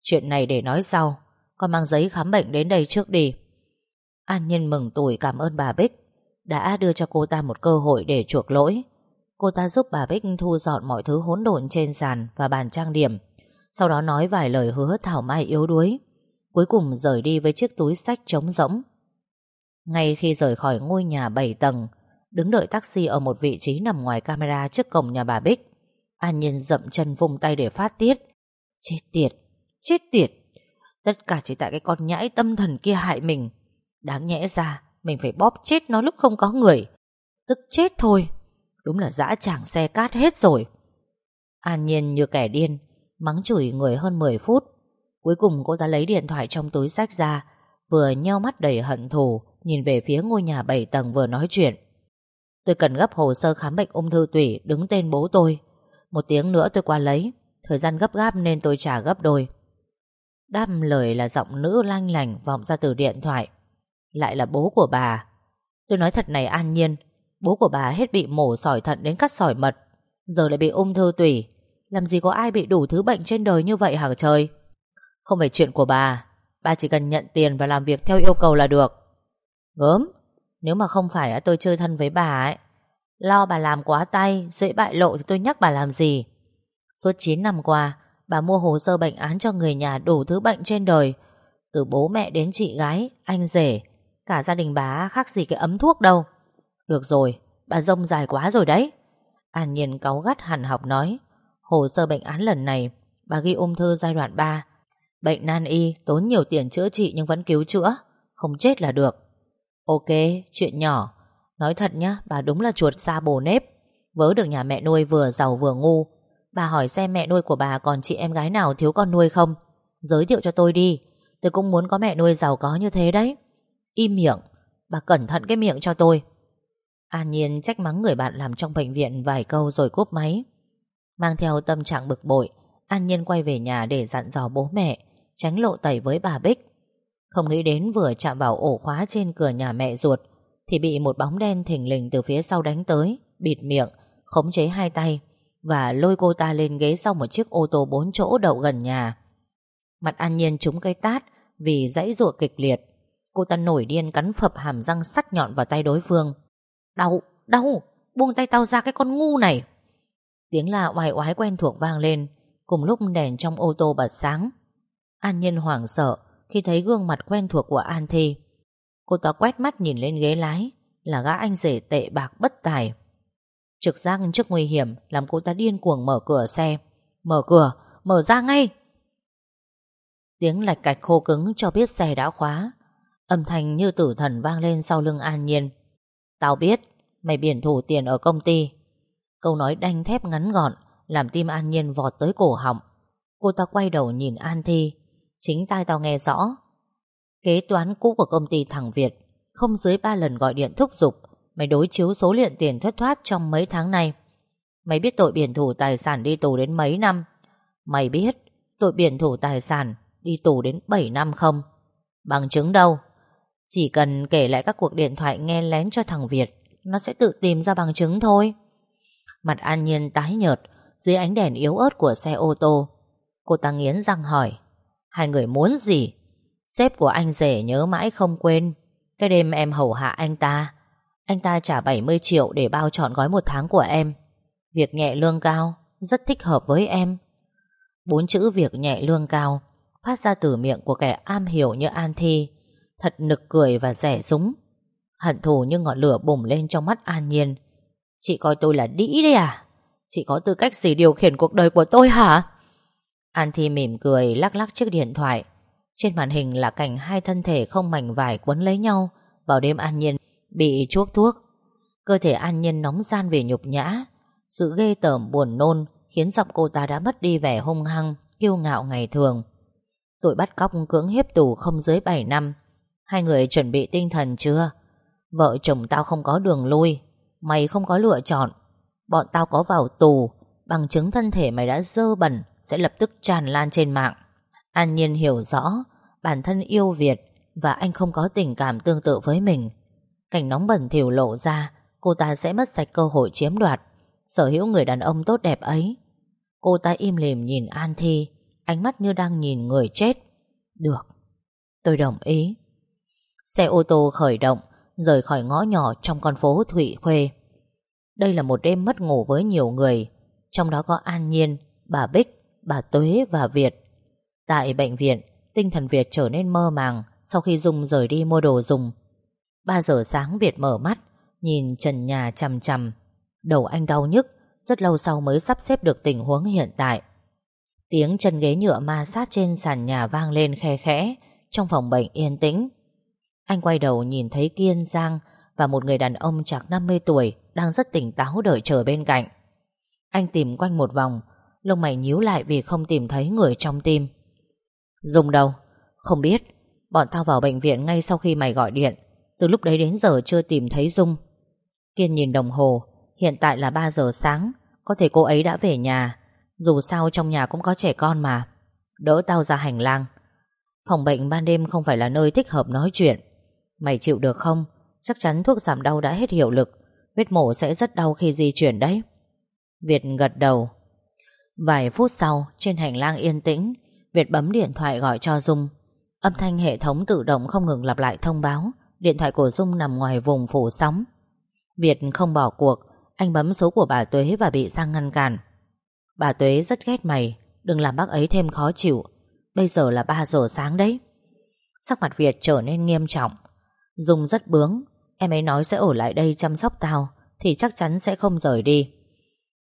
Chuyện này để nói sau. Con mang giấy khám bệnh đến đây trước đi. An Nhiên mừng tuổi cảm ơn bà Bích. Đã đưa cho cô ta một cơ hội để chuộc lỗi. Cô ta giúp bà Bích thu dọn mọi thứ hỗn độn trên sàn và bàn trang điểm. Sau đó nói vài lời hứa thảo mai yếu đuối. Cuối cùng rời đi với chiếc túi sách trống rỗng. Ngay khi rời khỏi ngôi nhà 7 tầng, Đứng đợi taxi ở một vị trí nằm ngoài camera trước cổng nhà bà Bích, An Nhiên dậm chân vung tay để phát tiết. Chết tiệt! Chết tiệt. Tất cả chỉ tại cái con nhãi tâm thần kia hại mình. Đáng nhẽ ra, Mình phải bóp chết nó lúc không có người. Tức chết thôi. Đúng là dã tràng xe cát hết rồi. An nhiên như kẻ điên, Mắng chửi người hơn 10 phút. Cuối cùng cô ta lấy điện thoại trong túi sách ra, Vừa nheo mắt đầy hận thù, Nhìn về phía ngôi nhà 7 tầng vừa nói chuyện. Tôi cần gấp hồ sơ khám bệnh ung thư tủy, Đứng tên bố tôi. Một tiếng nữa tôi qua lấy. Thời gian gấp gáp nên tôi trả gấp đôi. Đáp lời là giọng nữ lanh lành vọng ra từ điện thoại. Lại là bố của bà. Tôi nói thật này an nhiên, bố của bà hết bị mổ sỏi thận đến cắt sỏi mật, giờ lại bị ung thư tủy. Làm gì có ai bị đủ thứ bệnh trên đời như vậy hả trời? Không phải chuyện của bà, bà chỉ cần nhận tiền và làm việc theo yêu cầu là được. Gớm, nếu mà không phải tôi chơi thân với bà ấy, lo bà làm quá tay, dễ bại lộ thì tôi nhắc bà làm gì. Suốt 9 năm qua, Bà mua hồ sơ bệnh án cho người nhà đủ thứ bệnh trên đời. Từ bố mẹ đến chị gái Anh rể Cả gia đình bà khác gì cái ấm thuốc đâu. Được rồi, bà rông dài quá rồi đấy. An Nhiên cáu gắt hẳn học nói Hồ sơ bệnh án lần này Bà ghi ung thư giai đoạn 3 Bệnh nan y tốn nhiều tiền chữa trị Nhưng vẫn cứu chữa Không chết là được. Ok, chuyện nhỏ. Nói thật nhá, bà đúng là chuột xa bồ nếp. Vớ được nhà mẹ nuôi vừa giàu vừa ngu Bà hỏi xem mẹ nuôi của bà còn chị em gái nào thiếu con nuôi không? Giới thiệu cho tôi đi. Tôi cũng muốn có mẹ nuôi giàu có như thế đấy. Im miệng. Bà cẩn thận cái miệng cho tôi. An Nhiên trách mắng người bạn làm trong bệnh viện Vài câu rồi cúp máy. Mang theo tâm trạng bực bội, An Nhiên quay về nhà để dặn dò bố mẹ, Tránh lộ tẩy với bà Bích. Không nghĩ đến vừa chạm vào ổ khóa trên cửa nhà mẹ ruột, Thì bị một bóng đen thình lình từ phía sau đánh tới, Bịt miệng, Khống chế hai tay và lôi cô ta lên ghế sau một chiếc ô tô bốn chỗ đậu gần nhà. Mặt An Nhiên trúng cây tát vì dãy ruột kịch liệt. Cô ta nổi điên cắn phập hàm răng sắc nhọn vào tay đối phương. Đau, đau, buông tay tao ra cái con ngu này. Tiếng la oai oái quen thuộc vang lên, cùng lúc đèn trong ô tô bật sáng. An Nhiên hoảng sợ khi thấy gương mặt quen thuộc của An Thi. Cô ta quét mắt nhìn lên ghế lái, là gã anh rể tệ bạc bất tài. Trực giác trước nguy hiểm Làm cô ta điên cuồng mở cửa xe. Mở cửa, mở ra ngay! Tiếng lạch cạch khô cứng cho biết xe đã khóa. Âm thanh như tử thần vang lên sau lưng An Nhiên. Tao biết Mày biển thủ tiền ở công ty. Câu nói đanh thép ngắn gọn Làm tim An Nhiên vọt tới cổ họng. Cô ta quay đầu nhìn An Thi. Chính tai tao nghe rõ. Kế toán cũ của công ty thằng Việt Không dưới ba lần gọi điện thúc giục Mày đối chiếu số lượng tiền thất thoát trong mấy tháng này. Mày biết tội biển thủ tài sản đi tù đến mấy năm? Mày biết tội biển thủ tài sản đi tù đến 7 năm không? Bằng chứng đâu? Chỉ cần kể lại các cuộc điện thoại nghe lén cho thằng Việt, Nó sẽ tự tìm ra bằng chứng thôi. Mặt An Nhiên tái nhợt Dưới ánh đèn yếu ớt của xe ô tô. Cô ta nghiến răng hỏi, Hai người muốn gì? Sếp của anh rể nhớ mãi không quên. Cái đêm em hầu hạ anh ta anh ta trả 70 triệu để bao trọn gói một tháng của em. Việc nhẹ lương cao, Rất thích hợp với em. Bốn chữ việc nhẹ lương cao Phát ra từ miệng của kẻ am hiểu như An Thi, Thật nực cười và rẻ súng. Hận thù như ngọn lửa bùng lên trong mắt An Nhiên. Chị coi tôi là đĩ đấy à? Chị có tư cách gì điều khiển cuộc đời của tôi hả? An Thi mỉm cười, lắc lắc chiếc điện thoại. Trên màn hình là cảnh hai thân thể không mảnh vải quấn lấy nhau Vào đêm An Nhiên bị chuốc thuốc. Cơ thể An Nhiên nóng gian về nhục nhã. Sự ghê tởm buồn nôn Khiến giọng cô ta đã mất đi vẻ hung hăng, Kiêu ngạo ngày thường. Tội bắt cóc cưỡng hiếp tù không dưới 7 năm. Hai người chuẩn bị tinh thần chưa? Vợ chồng tao không có đường lui. Mày không có lựa chọn. Bọn tao có vào tù. Bằng chứng thân thể mày đã dơ bẩn, Sẽ lập tức tràn lan trên mạng. An Nhiên hiểu rõ Bản thân yêu Việt Và anh không có tình cảm tương tự với mình. Cảnh nóng bẩn thỉu lộ ra Cô ta sẽ mất sạch cơ hội chiếm đoạt. Sở hữu người đàn ông tốt đẹp ấy. Cô ta im lìm nhìn An Thi Ánh mắt như đang nhìn người chết. Được Tôi đồng ý. Xe ô tô khởi động Rời khỏi ngõ nhỏ trong con phố Thụy Khuê. Đây là một đêm mất ngủ với nhiều người Trong đó có An Nhiên Bà Bích, bà Tuế và Việt. Tại bệnh viện Tinh thần Việt trở nên mơ màng Sau khi Dung rời đi mua đồ dùng. 3 giờ sáng Việt mở mắt, Nhìn trần nhà chằm chằm. Đầu anh đau nhức, Rất lâu sau mới sắp xếp được tình huống hiện tại. Tiếng chân ghế nhựa ma sát trên sàn nhà vang lên khe khẽ, Trong phòng bệnh yên tĩnh. Anh quay đầu nhìn thấy Kiên Giang Và một người đàn ông chạc 50 tuổi Đang rất tỉnh táo đợi chờ bên cạnh. Anh tìm quanh một vòng, Lông mày nhíu lại vì không tìm thấy người trong tim. Dùng đâu? Không biết. Bọn tao vào bệnh viện ngay sau khi mày gọi điện. Từ lúc đấy đến giờ chưa tìm thấy Dung. Kiên nhìn đồng hồ, Hiện tại là 3 giờ sáng, Có thể cô ấy đã về nhà. Dù sao trong nhà cũng có trẻ con mà. Đỡ tao ra hành lang. Phòng bệnh ban đêm không phải là nơi thích hợp nói chuyện. Mày chịu được không? Chắc chắn thuốc giảm đau đã hết hiệu lực. Vết mổ sẽ rất đau khi di chuyển đấy. Việt gật đầu. Vài phút sau, Trên hành lang yên tĩnh, Việt bấm điện thoại gọi cho Dung. Âm thanh hệ thống tự động không ngừng lặp lại thông báo. Điện thoại của Dung nằm ngoài vùng phủ sóng. Việt không bỏ cuộc, Anh bấm số của bà Tuế và bị Giang ngăn cản. Bà Tuế rất ghét mày, Đừng làm bác ấy thêm khó chịu. Bây giờ là 3 giờ sáng đấy. Sắc mặt Việt trở nên nghiêm trọng. Dung rất bướng, Em ấy nói sẽ ở lại đây chăm sóc tao, Thì chắc chắn sẽ không rời đi.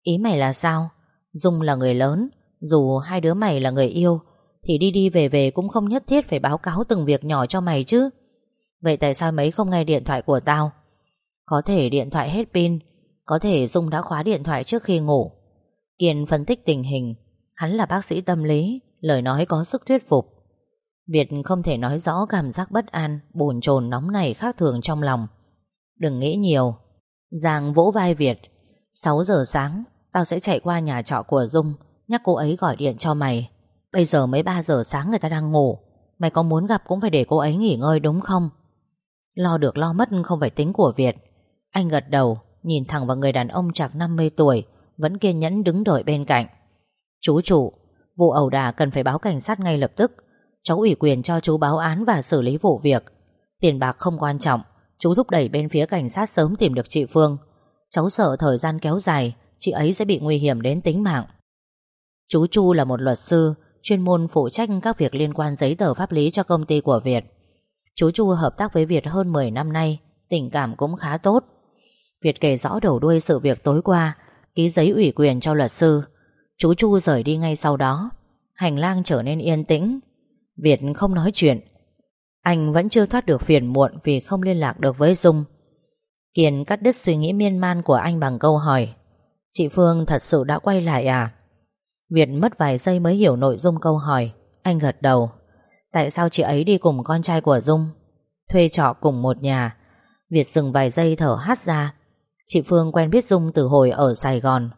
Ý mày là sao? Dung là người lớn, Dù hai đứa mày là người yêu, Thì đi đi về về cũng không nhất thiết phải báo cáo từng việc nhỏ cho mày chứ. Vậy tại sao mấy không nghe điện thoại của tao? Có thể điện thoại hết pin, Có thể Dung đã khóa điện thoại trước khi ngủ. Kiên phân tích tình hình, Hắn là bác sĩ tâm lý, Lời nói có sức thuyết phục. Việt không thể nói rõ cảm giác bất an, Bồn chồn nóng này khác thường trong lòng. Đừng nghĩ nhiều. Giang vỗ vai Việt. 6 giờ sáng, Tao sẽ chạy qua nhà trọ của Dung, Nhắc cô ấy gọi điện cho mày. Bây giờ mới 3 giờ sáng người ta đang ngủ. Mày có muốn gặp cũng phải để cô ấy nghỉ ngơi đúng không? Lo được lo mất không phải tính của Việt. Anh gật đầu, Nhìn thẳng vào người đàn ông chạc 50 tuổi, Vẫn kiên nhẫn đứng đợi bên cạnh. Chú chủ, Vụ ẩu đả cần phải báo cảnh sát ngay lập tức. Cháu ủy quyền cho chú báo án và xử lý vụ việc. Tiền bạc không quan trọng, Chú thúc đẩy bên phía cảnh sát sớm tìm được chị Phương. Cháu sợ thời gian kéo dài, Chị ấy sẽ bị nguy hiểm đến tính mạng. Chú Chu là một luật sư, Chuyên môn phụ trách các việc liên quan giấy tờ pháp lý cho công ty của Việt. Chú Chu hợp tác với Việt hơn 10 năm nay, Tình cảm cũng khá tốt. Việt kể rõ đầu đuôi sự việc tối qua, Ký giấy ủy quyền cho luật sư. Chú Chu rời đi ngay sau đó. Hành lang trở nên yên tĩnh. Việt không nói chuyện. Anh vẫn chưa thoát được phiền muộn Vì không liên lạc được với Dung. Kiên cắt đứt suy nghĩ miên man của anh bằng câu hỏi, Chị Phương thật sự đã quay lại à? Việt mất vài giây mới hiểu nội dung câu hỏi. Anh gật đầu. Tại sao chị ấy đi cùng con trai của Dung? Thuê trọ cùng một nhà. Việt dừng vài giây thở hát ra. Chị Phương quen biết Dung từ hồi ở Sài Gòn.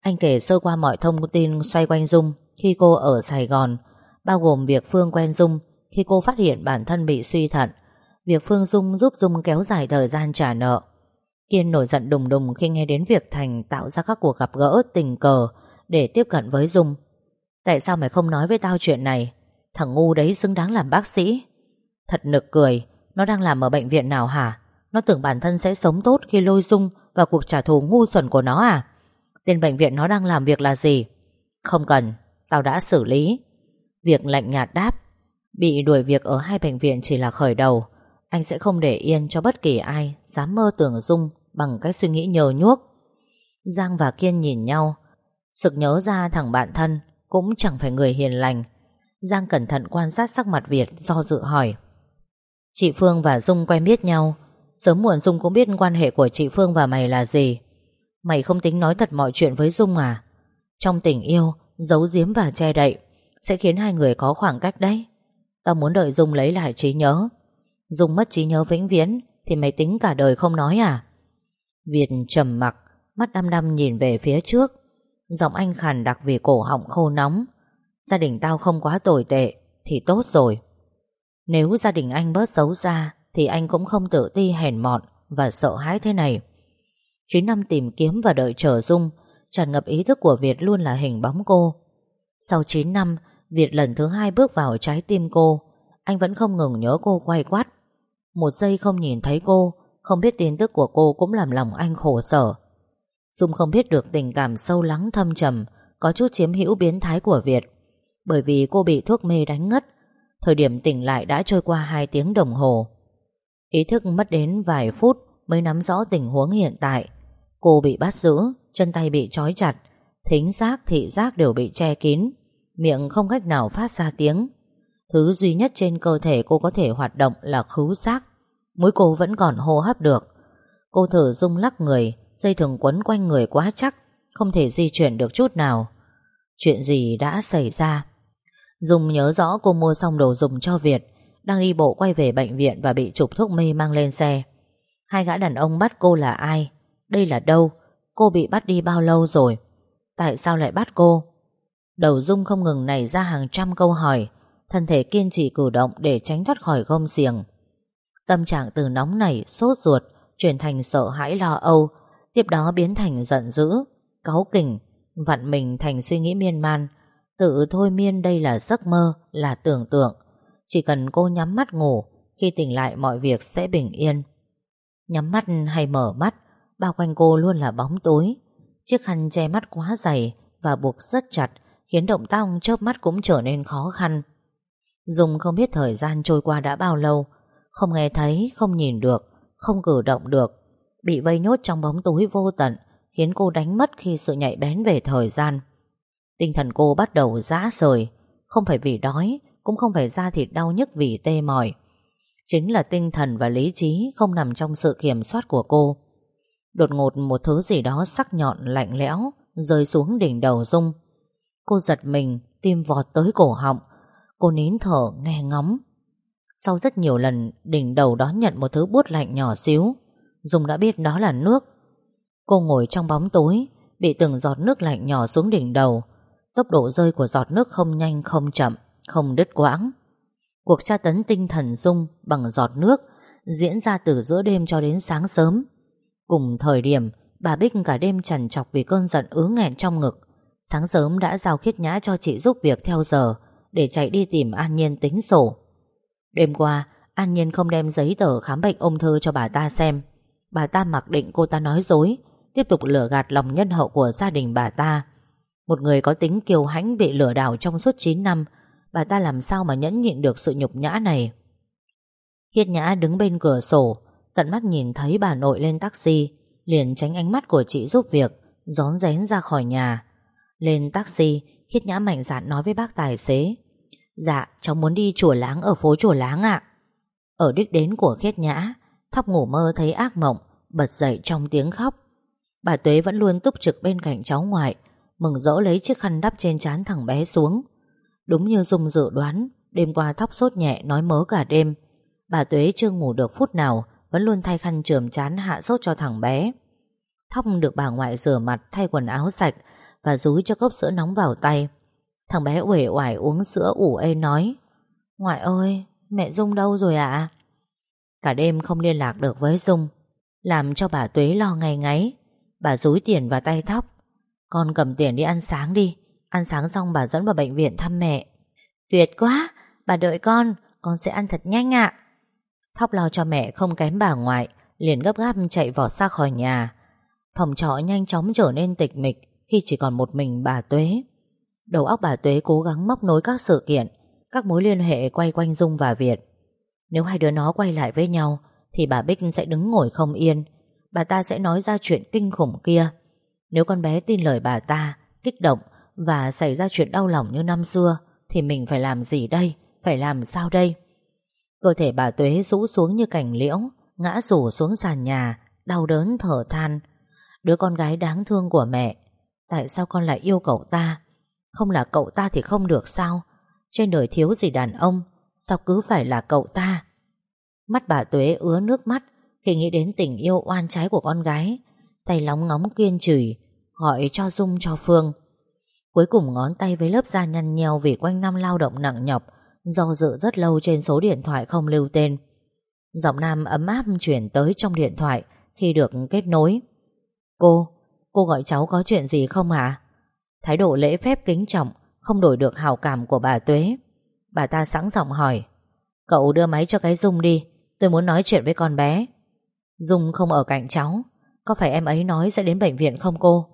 Anh kể sơ qua mọi thông tin xoay quanh Dung Khi cô ở Sài Gòn, Bao gồm việc Phương quen Dung Khi cô phát hiện bản thân bị suy thận, Việc Phương Dung giúp Dung kéo dài thời gian trả nợ. Kiên nổi giận đùng đùng khi nghe đến việc Thành tạo ra các cuộc gặp gỡ tình cờ để tiếp cận với Dung. Tại sao mày không nói với tao chuyện này? Thằng ngu đấy xứng đáng làm bác sĩ. Thật nực cười, nó đang làm ở bệnh viện nào hả? Nó tưởng bản thân sẽ sống tốt khi lôi Dung vào cuộc trả thù ngu xuẩn của nó à? Tên bệnh viện nó đang làm việc là gì? Không cần, tao đã xử lý. Việc lạnh nhạt đáp. Bị đuổi việc ở hai bệnh viện chỉ là khởi đầu Anh sẽ không để yên cho bất kỳ ai Dám mơ tưởng Dung Bằng cái suy nghĩ nhờ nhuốc Giang và Kiên nhìn nhau Sực nhớ ra thằng bạn thân Cũng chẳng phải người hiền lành Giang cẩn thận quan sát sắc mặt Việt, Do dự hỏi. Chị Phương và Dung quen biết nhau. Sớm muộn Dung cũng biết quan hệ của chị Phương và mày là gì. Mày không tính nói thật mọi chuyện với Dung à? Trong tình yêu, Giấu giếm và che đậy Sẽ khiến hai người có khoảng cách đấy. Tao muốn đợi Dung lấy lại trí nhớ. Dung mất trí nhớ vĩnh viễn Thì mày tính cả đời không nói à? Việt trầm mặc, Mắt đăm đăm nhìn về phía trước. Giọng anh khàn đặc vì cổ họng khô nóng. Gia đình tao không quá tồi tệ, Thì tốt rồi. Nếu gia đình anh bớt xấu xa, Thì anh cũng không tự ti hèn mọn Và sợ hãi thế này. 9 năm tìm kiếm và đợi chờ Dung, Tràn ngập ý thức của Việt luôn là hình bóng cô. Sau 9 năm, Việt lần thứ hai bước vào trái tim cô. Anh vẫn không ngừng nhớ cô quay quát. Một giây không nhìn thấy cô, Không biết tin tức của cô cũng làm lòng anh khổ sở. Dung không biết được tình cảm sâu lắng thâm trầm, Có chút chiếm hữu biến thái của Việt. Bởi vì cô bị thuốc mê đánh ngất. Thời điểm tỉnh lại đã trôi qua 2 tiếng đồng hồ. Ý thức mất đến vài phút Mới nắm rõ tình huống hiện tại. Cô bị bắt giữ Chân tay bị trói chặt Thính giác, thị giác đều bị che kín Miệng không cách nào phát ra tiếng. Thứ duy nhất trên cơ thể cô có thể hoạt động là khứu giác. Mũi cô vẫn còn hô hấp được. Cô thử rung lắc người Dây thừng quấn quanh người quá chắc Không thể di chuyển được chút nào. Chuyện gì đã xảy ra? Dung nhớ rõ cô mua xong đồ dùng cho Việt Đang đi bộ quay về bệnh viện Và bị chụp thuốc mê mang lên xe. Hai gã đàn ông bắt cô là ai? Đây là đâu? Cô bị bắt đi bao lâu rồi? Tại sao lại bắt cô? Đầu Dung không ngừng nảy ra hàng trăm câu hỏi Thân thể kiên trì cử động Để tránh thoát khỏi gông xiềng. Tâm trạng từ nóng nảy, sốt ruột Chuyển thành sợ hãi lo âu Tiếp đó biến thành giận dữ Cáu kỉnh Vặn mình thành suy nghĩ miên man. Tự thôi miên đây là giấc mơ Là tưởng tượng. Chỉ cần cô nhắm mắt ngủ Khi tỉnh lại mọi việc sẽ bình yên. Nhắm mắt hay mở mắt Bao quanh cô luôn là bóng tối. Chiếc khăn che mắt quá dày Và buộc rất chặt Khiến động tác chớp mắt cũng trở nên khó khăn. Dung không biết thời gian trôi qua đã bao lâu Không nghe thấy, không nhìn được Không cử động được. Bị vây nhốt trong bóng tối vô tận Khiến cô đánh mất khi sự nhạy bén về thời gian. Tinh thần cô bắt đầu rã rời. Không phải vì đói, Cũng không phải da thịt đau nhức vì tê mỏi. Chính là tinh thần và lý trí Không nằm trong sự kiểm soát của cô. Đột ngột một thứ gì đó sắc nhọn, lạnh lẽo, Rơi xuống đỉnh đầu Dung. Cô giật mình, Tim vọt tới cổ họng. Cô nín thở, nghe ngóng. Sau rất nhiều lần, đỉnh đầu đón nhận một thứ bút lạnh nhỏ xíu. Dung đã biết đó là nước. Cô ngồi trong bóng tối, Bị từng giọt nước lạnh nhỏ xuống đỉnh đầu. Tốc độ rơi của giọt nước không nhanh không chậm, Không đứt quãng. Cuộc tra tấn tinh thần Dung bằng giọt nước Diễn ra từ giữa đêm cho đến sáng sớm. Cùng thời điểm, Bà Bích cả đêm trằn trọc vì cơn giận ứ nghẹn trong ngực. Sáng sớm đã giao khiết nhã cho chị giúp việc theo giờ, Để chạy đi tìm An Nhiên tính sổ. Đêm qua, An Nhiên không đem giấy tờ khám bệnh ung thư cho bà ta xem. Bà ta mặc định cô ta nói dối, Tiếp tục lừa gạt lòng nhân hậu của gia đình bà ta. Một người có tính kiêu hãnh bị lừa đảo trong suốt 9 năm, Bà ta làm sao mà nhẫn nhịn được sự nhục nhã này? Khiết nhã đứng bên cửa sổ, Tận mắt nhìn thấy bà nội lên taxi, Liền tránh ánh mắt của chị giúp việc, rón rén ra khỏi nhà. Lên taxi, Khiết nhã mạnh dạn nói với bác tài xế Dạ cháu muốn đi chùa láng ở phố chùa láng ạ. Ở đích đến của khiết nhã Thóc ngủ mơ thấy ác mộng, Bật dậy trong tiếng khóc. Bà Tuế vẫn luôn túc trực bên cạnh cháu ngoại Mừng rỡ lấy chiếc khăn đắp trên trán thằng bé xuống. Đúng như Dung dự đoán, Đêm qua Thóc sốt nhẹ nói mớ cả đêm. Bà Tuế chưa ngủ được phút nào, Vẫn luôn thay khăn trường chán hạ sốt cho thằng bé. Thóc được bà ngoại rửa mặt, Thay quần áo sạch Và rúi cho cốc sữa nóng vào tay. Thằng bé uể oải uống sữa ủ ê nói, Ngoại ơi, Mẹ Dung đâu rồi ạ? Cả đêm không liên lạc được với Dung, Làm cho bà Tuế lo ngày ngáy. Bà rúi tiền vào tay Thóc con cầm tiền đi ăn sáng đi. Ăn sáng xong bà dẫn vào bệnh viện thăm mẹ. Tuyệt quá! Bà đợi con. Con sẽ ăn thật nhanh ạ. Thóc lo cho mẹ không kém bà ngoại Liền gấp gáp chạy vọt ra khỏi nhà. Phòng trọ nhanh chóng trở nên tịch mịch Khi chỉ còn một mình bà Tuế. Đầu óc bà Tuế cố gắng móc nối các sự kiện các mối liên hệ quay quanh Dung và Việt. Nếu hai đứa nó quay lại với nhau, thì bà Bích sẽ đứng ngồi không yên. Bà ta sẽ nói ra chuyện kinh khủng kia. Nếu con bé tin lời bà ta, kích động và xảy ra chuyện đau lòng như năm xưa, thì mình phải làm gì đây? Phải làm sao đây? Cơ thể bà Tuế rũ xuống như cành liễu, ngã rủ xuống sàn nhà, đau đớn thở than. Đứa con gái đáng thương của mẹ, tại sao con lại yêu cậu ta? Không là cậu ta thì không được sao? Trên đời thiếu gì đàn ông, sao cứ phải là cậu ta? Mắt bà Tuế ứa nước mắt khi nghĩ đến tình yêu oan trái của con gái. Tay lóng ngóng kiên trì, gọi cho Dung cho Phương. Cuối cùng ngón tay với lớp da nhăn nheo vì quanh năm lao động nặng nhọc, do dự rất lâu trên số điện thoại không lưu tên. Giọng nam ấm áp chuyển tới trong điện thoại khi được kết nối. Cô, cô gọi cháu có chuyện gì không hả? Thái độ lễ phép kính trọng không đổi được hào cảm của bà Tuế. Bà ta sẵn giọng hỏi Cậu đưa máy cho cái Dung đi Tôi muốn nói chuyện với con bé Dung không ở cạnh cháu có phải em ấy nói sẽ đến bệnh viện không cô?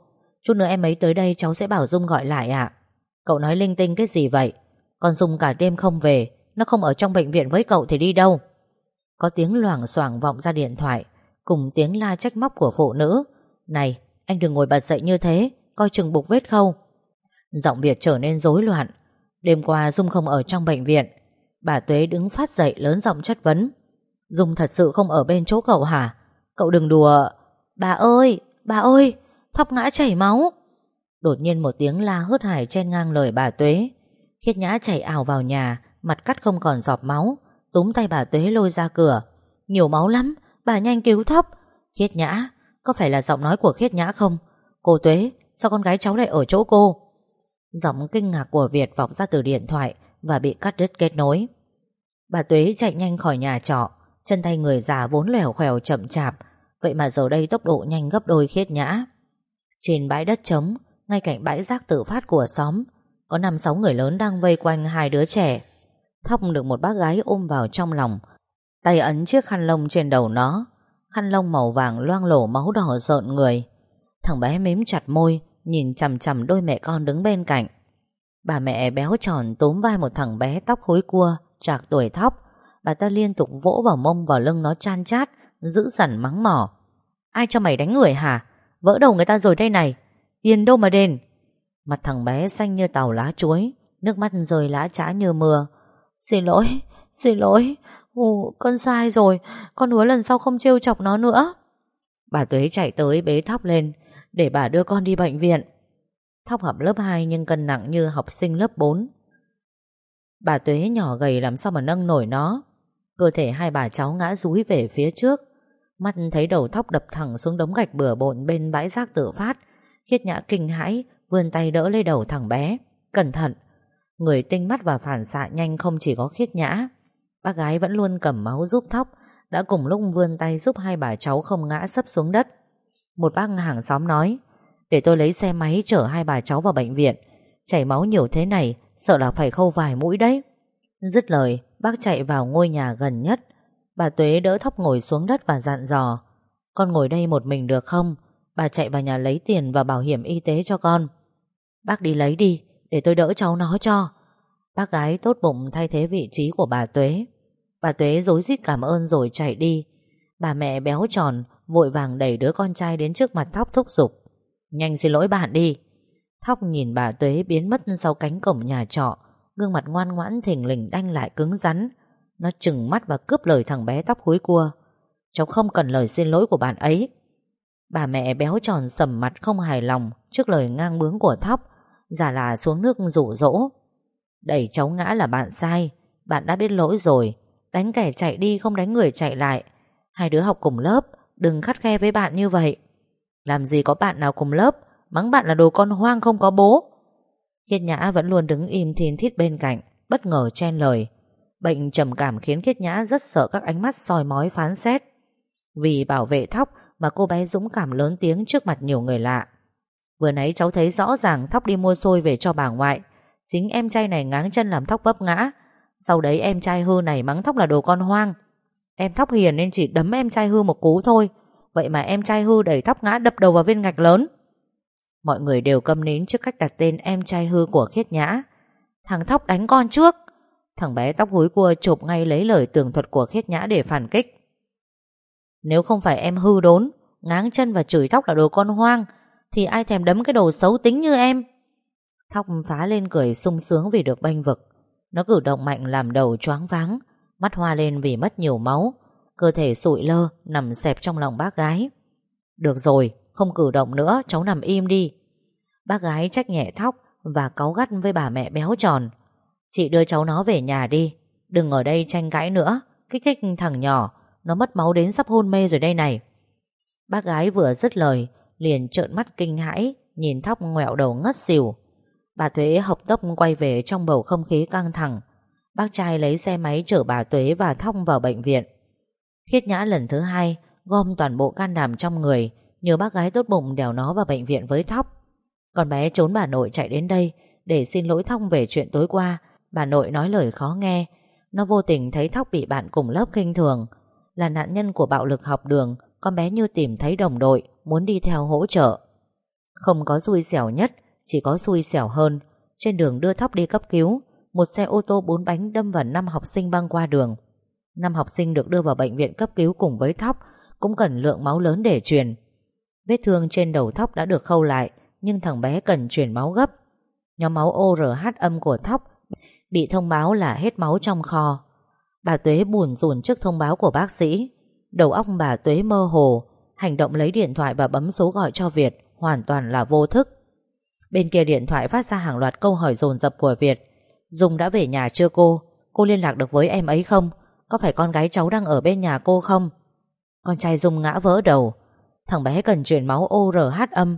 Chút nữa em ấy tới đây cháu sẽ bảo Dung gọi lại ạ. Cậu nói linh tinh cái gì vậy? Còn Dung cả đêm không về, Nó không ở trong bệnh viện với cậu thì đi đâu? Có tiếng loảng xoảng vọng ra điện thoại, Cùng tiếng la trách móc của phụ nữ. Này, anh đừng ngồi bật dậy như thế, Coi chừng bục vết khâu. Giọng Việt trở nên rối loạn. Đêm qua Dung không ở trong bệnh viện. Bà Tuế đứng phát dậy lớn giọng chất vấn. Dung thật sự không ở bên chỗ cậu hả? Cậu đừng đùa. Bà ơi, bà ơi Thóc ngã chảy máu. Đột nhiên một tiếng la hớt hải chen ngang lời bà Tuế. Khiết nhã chảy ảo vào nhà Mặt cắt không còn giọt máu Túm tay bà Tuế lôi ra cửa. Nhiều máu lắm, bà nhanh cứu Thóc. Khiết nhã, có phải là giọng nói của Khiết nhã không? Cô Tuế, sao con gái cháu lại ở chỗ cô? Giọng kinh ngạc của Việt vọng ra từ điện thoại Và bị cắt đứt kết nối. Bà Tuế chạy nhanh khỏi nhà trọ Chân tay người già vốn lèo khèo chậm chạp Vậy mà giờ đây tốc độ nhanh gấp đôi khiết nhã. Trên bãi đất trống, Ngay cạnh bãi rác tự phát của xóm, Có năm sáu người lớn đang vây quanh hai đứa trẻ. Thóc được một bác gái ôm vào trong lòng, Tay ấn chiếc khăn lông trên đầu nó. Khăn lông màu vàng loang lổ máu đỏ rợn người. Thằng bé mím chặt môi, Nhìn chằm chằm đôi mẹ con đứng bên cạnh. Bà mẹ béo tròn tốm vai một thằng bé tóc hối cua, Trạc tuổi thóc. Bà ta liên tục vỗ vào mông vào lưng nó chan chát, Giữ dằn mắng mỏ. Ai cho mày đánh người hả? Vỡ đầu người ta rồi đây này. Tiền đâu mà đền? Mặt thằng bé xanh như tàu lá chuối Nước mắt rơi lá trã như mưa. Xin lỗi, xin lỗi. Ồ, con sai rồi. Con hứa lần sau không trêu chọc nó nữa. Bà Tuế chạy tới bế thóc lên Để bà đưa con đi bệnh viện. Thóc học lớp 2 nhưng cân nặng như học sinh lớp 4 Bà Tuế nhỏ gầy làm sao mà nâng nổi nó. Cơ thể hai bà cháu ngã rúi về phía trước. Mắt thấy đầu thóc đập thẳng xuống đống gạch bừa bộn bên bãi rác tự phát, Khiết nhã kinh hãi, Vươn tay đỡ lấy đầu thằng bé. Cẩn thận. Người tinh mắt và phản xạ nhanh không chỉ có khiết nhã, Bác gái vẫn luôn cầm máu giúp thóc, Đã cùng lúc vươn tay giúp hai bà cháu không ngã sấp xuống đất. Một bác hàng xóm nói, Để tôi lấy xe máy chở hai bà cháu vào bệnh viện, Chảy máu nhiều thế này Sợ là phải khâu vài mũi đấy. Dứt lời, bác chạy vào ngôi nhà gần nhất Bà Tuế đỡ thóc ngồi xuống đất và dặn dò, Con ngồi đây một mình được không? Bà chạy vào nhà lấy tiền và bảo hiểm y tế cho con. Bác đi lấy đi, Để tôi đỡ cháu nó cho. Bác gái tốt bụng thay thế vị trí của bà Tuế. Bà Tuế dối rít cảm ơn rồi chạy đi. Bà mẹ béo tròn, Vội vàng đẩy đứa con trai đến trước mặt Thóc thúc giục. Nhanh xin lỗi bạn đi. Thóc nhìn bà Tuế biến mất sau cánh cổng nhà trọ, Gương mặt ngoan ngoãn thỉnh lình đanh lại cứng rắn. Nó chừng mắt và cướp lời thằng bé tóc húi cua. Cháu không cần lời xin lỗi của bạn ấy. Bà mẹ béo tròn sầm mặt không hài lòng Trước lời ngang bướng của Thóc, Giả là xuống nước rủ rỗ Đẩy cháu ngã là bạn sai, Bạn đã biết lỗi rồi, Đánh kẻ chạy đi không đánh người chạy lại. Hai đứa học cùng lớp, Đừng khắt khe với bạn như vậy. Làm gì có bạn nào cùng lớp, Mắng bạn là đồ con hoang không có bố. Khiết Nhã vẫn luôn đứng im thìn thít bên cạnh, Bất ngờ chen lời. Bệnh trầm cảm khiến Khiết Nhã rất sợ các ánh mắt soi mói phán xét. Vì bảo vệ Thóc Mà cô bé dũng cảm lớn tiếng trước mặt nhiều người lạ. Vừa nãy cháu thấy rõ ràng Thóc đi mua xôi về cho bà ngoại. Chính em trai này ngáng chân làm Thóc vấp ngã. Sau đấy em trai hư này mắng Thóc là đồ con hoang. Em Thóc hiền nên chỉ đấm em trai hư một cú thôi. Vậy mà em trai hư đẩy Thóc ngã đập đầu vào viên gạch lớn. Mọi người đều câm nín trước cách đặt tên em trai hư của khiết nhã. Thằng Thóc đánh con trước. Thằng bé tóc húi cua chụp ngay lấy lời tường thuật của khiết nhã để phản kích. Nếu không phải em hư đốn Ngáng chân và chửi Thóc là đồ con hoang Thì ai thèm đấm cái đồ xấu tính như em? Thóc phá lên cười sung sướng vì được bênh vực. Nó cử động mạnh làm đầu choáng váng Mắt hoa lên vì mất nhiều máu Cơ thể sụi lơ Nằm xẹp trong lòng bác gái. Được rồi, không cử động nữa Cháu nằm im đi. Bác gái trách nhẹ Thóc Và cáu gắt với bà mẹ béo tròn. Chị đưa cháu nó về nhà đi. Đừng ở đây tranh cãi nữa. Kích thích thằng nhỏ. Nó mất máu đến sắp hôn mê rồi đây này. Bác gái vừa dứt lời, Liền trợn mắt kinh hãi, Nhìn Thóc ngoẹo đầu ngất xỉu. Bà thuế học tốc quay về trong bầu không khí căng thẳng. Bác trai lấy xe máy chở bà Tuế và Thóc vào bệnh viện. Khiết nhã lần thứ hai, Gom toàn bộ can đảm trong người, Nhờ bác gái tốt bụng đèo nó vào bệnh viện với Thóc. Còn bé trốn bà nội chạy đến đây Để xin lỗi Thóc về chuyện tối qua Bà nội nói lời khó nghe. Nó vô tình thấy Thóc bị bạn cùng lớp khinh thường. Là nạn nhân của bạo lực học đường, Con bé như tìm thấy đồng đội, Muốn đi theo hỗ trợ. Không có xui xẻo nhất, Chỉ có xui xẻo hơn. Trên đường đưa Thóc đi cấp cứu, Một xe ô tô bốn bánh đâm vào năm học sinh băng qua đường. Năm học sinh được đưa vào bệnh viện cấp cứu cùng với Thóc, Cũng cần lượng máu lớn để truyền. Vết thương trên đầu Thóc đã được khâu lại, Nhưng thằng bé cần truyền máu gấp. Nhóm máu ORH âm của Thóc Bị thông báo là hết máu trong kho. Bà Tuế buồn rùn trước thông báo của bác sĩ. Đầu óc bà Tuế mơ hồ Hành động lấy điện thoại và bấm số gọi cho Việt Hoàn toàn là vô thức. Bên kia điện thoại phát ra hàng loạt câu hỏi dồn dập của Việt. Dung đã về nhà chưa cô? Cô liên lạc được với em ấy không? Có phải con gái cháu đang ở bên nhà cô không? Con trai Dung ngã vỡ đầu. Thằng bé cần chuyển máu ORH âm.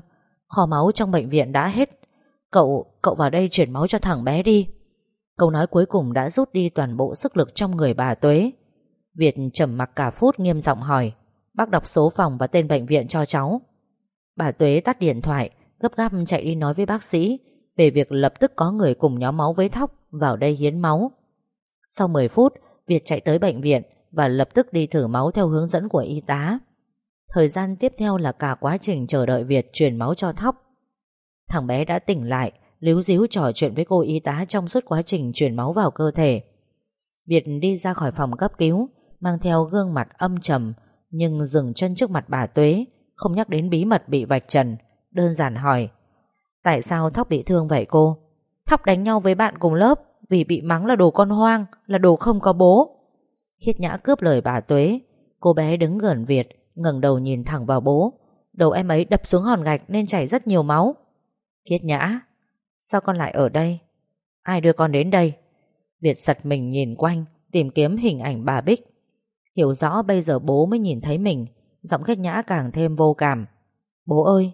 Kho máu trong bệnh viện đã hết. Cậu, cậu vào đây chuyển máu cho thằng bé đi. Câu nói cuối cùng đã rút đi toàn bộ sức lực trong người bà Tuế. Việt trầm mặc cả phút nghiêm giọng hỏi, Bác đọc số phòng và tên bệnh viện cho cháu. Bà Tuế tắt điện thoại, Gấp gáp chạy đi nói với bác sĩ Về việc lập tức có người cùng nhóm máu với Thóc Vào đây hiến máu. Sau 10 phút, Việt chạy tới bệnh viện Và lập tức đi thử máu theo hướng dẫn của y tá. Thời gian tiếp theo là cả quá trình chờ đợi Việt truyền máu cho Thóc. Thằng bé đã tỉnh lại líu díu trò chuyện với cô y tá trong suốt quá trình chuyển máu vào cơ thể. Việt đi ra khỏi phòng cấp cứu, mang theo gương mặt âm trầm, nhưng dừng chân trước mặt bà Tuế, không nhắc đến bí mật bị vạch trần, đơn giản hỏi. Tại sao Thóc bị thương vậy cô? Thóc đánh nhau với bạn cùng lớp, vì bị mắng là đồ con hoang, là đồ không có bố. Khiết nhã cướp lời bà Tuế, cô bé đứng gần Việt, ngẩng đầu nhìn thẳng vào bố. Đầu em ấy đập xuống hòn gạch nên chảy rất nhiều máu. Khiết nhã, Sao con lại ở đây? Ai đưa con đến đây? Việt giật mình nhìn quanh, Tìm kiếm hình ảnh bà Bích. Hiểu rõ bây giờ bố mới nhìn thấy mình, Giọng khét nhã càng thêm vô cảm. Bố ơi,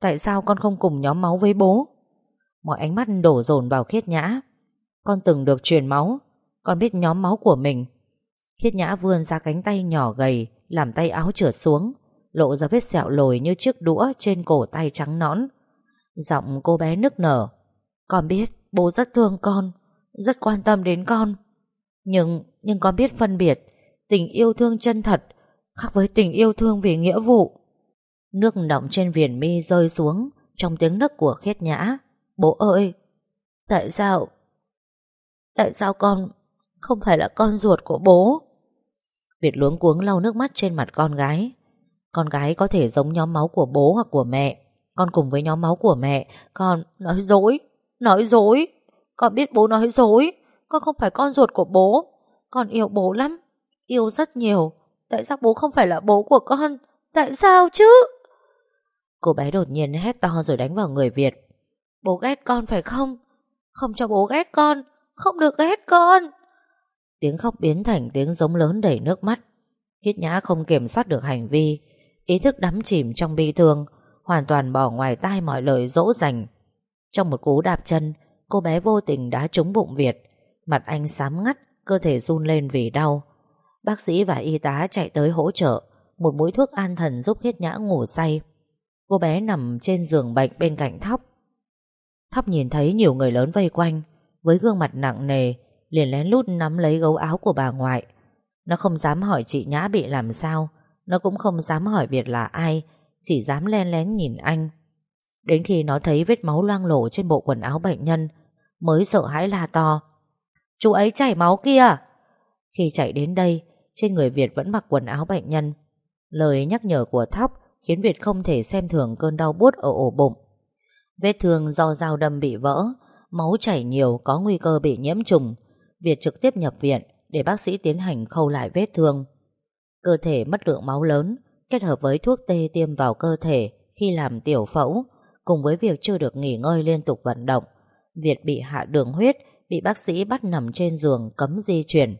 Tại sao con không cùng nhóm máu với bố? Mọi ánh mắt đổ dồn vào khiết nhã. Con từng được truyền máu, Con biết nhóm máu của mình. Khiết nhã vươn ra cánh tay nhỏ gầy, Làm tay áo trượt xuống, Lộ ra vết sẹo lồi như chiếc đũa Trên cổ tay trắng nõn. Giọng cô bé nức nở. Con biết bố rất thương con, Rất quan tâm đến con. Nhưng nhưng con biết phân biệt Tình yêu thương chân thật Khác với tình yêu thương vì nghĩa vụ. Nước động trên viền mi rơi xuống Trong tiếng nấc của khiết nhã. Bố ơi, Tại sao Tại sao con Không phải là con ruột của bố? Việt luống cuống lau nước mắt trên mặt con gái. Con gái có thể giống nhóm máu của bố hoặc của mẹ con cùng với nhóm máu của mẹ. Con, nói dối. Nói dối. Con biết bố nói dối. Con không phải con ruột của bố. Con yêu bố lắm. Yêu rất nhiều. Tại sao bố không phải là bố của con? Tại sao chứ? Cô bé đột nhiên hét to rồi đánh vào người Việt. Bố ghét con phải không? Không cho bố ghét con. Không được ghét con. Tiếng khóc biến thành tiếng giống lớn đầy nước mắt. Khiết nhã không kiểm soát được hành vi. Ý thức đắm chìm trong bi thương hoàn toàn bỏ ngoài tai mọi lời dỗ dành. Trong một cú đạp chân, cô bé vô tình đã trúng bụng Việt. Mặt anh xám ngắt, cơ thể run lên vì đau. Bác sĩ và y tá chạy tới hỗ trợ, một mũi thuốc an thần giúp Khiết Nhã ngủ say. Cô bé nằm trên giường bệnh bên cạnh Thóc. Thóc nhìn thấy nhiều người lớn vây quanh, với gương mặt nặng nề, liền lén lút nắm lấy gấu áo của bà ngoại. Nó không dám hỏi chị Nhã bị làm sao, nó cũng không dám hỏi Việt là ai, chỉ dám len lén nhìn anh. Đến khi nó thấy vết máu loang lổ trên bộ quần áo bệnh nhân, mới sợ hãi la to. Chú ấy chảy máu kia! Khi chạy đến đây Trên người Việt vẫn mặc quần áo bệnh nhân. Lời nhắc nhở của Thóc Khiến Việt không thể xem thường cơn đau buốt ở ổ bụng. Vết thương do dao đâm bị vỡ Máu chảy nhiều có nguy cơ bị nhiễm trùng. Việt trực tiếp nhập viện Để bác sĩ tiến hành khâu lại vết thương. Cơ thể mất lượng máu lớn Kết hợp với thuốc tê tiêm vào cơ thể Khi làm tiểu phẫu, Cùng với việc chưa được nghỉ ngơi liên tục vận động. Việt bị hạ đường huyết, Bị bác sĩ bắt nằm trên giường Cấm di chuyển.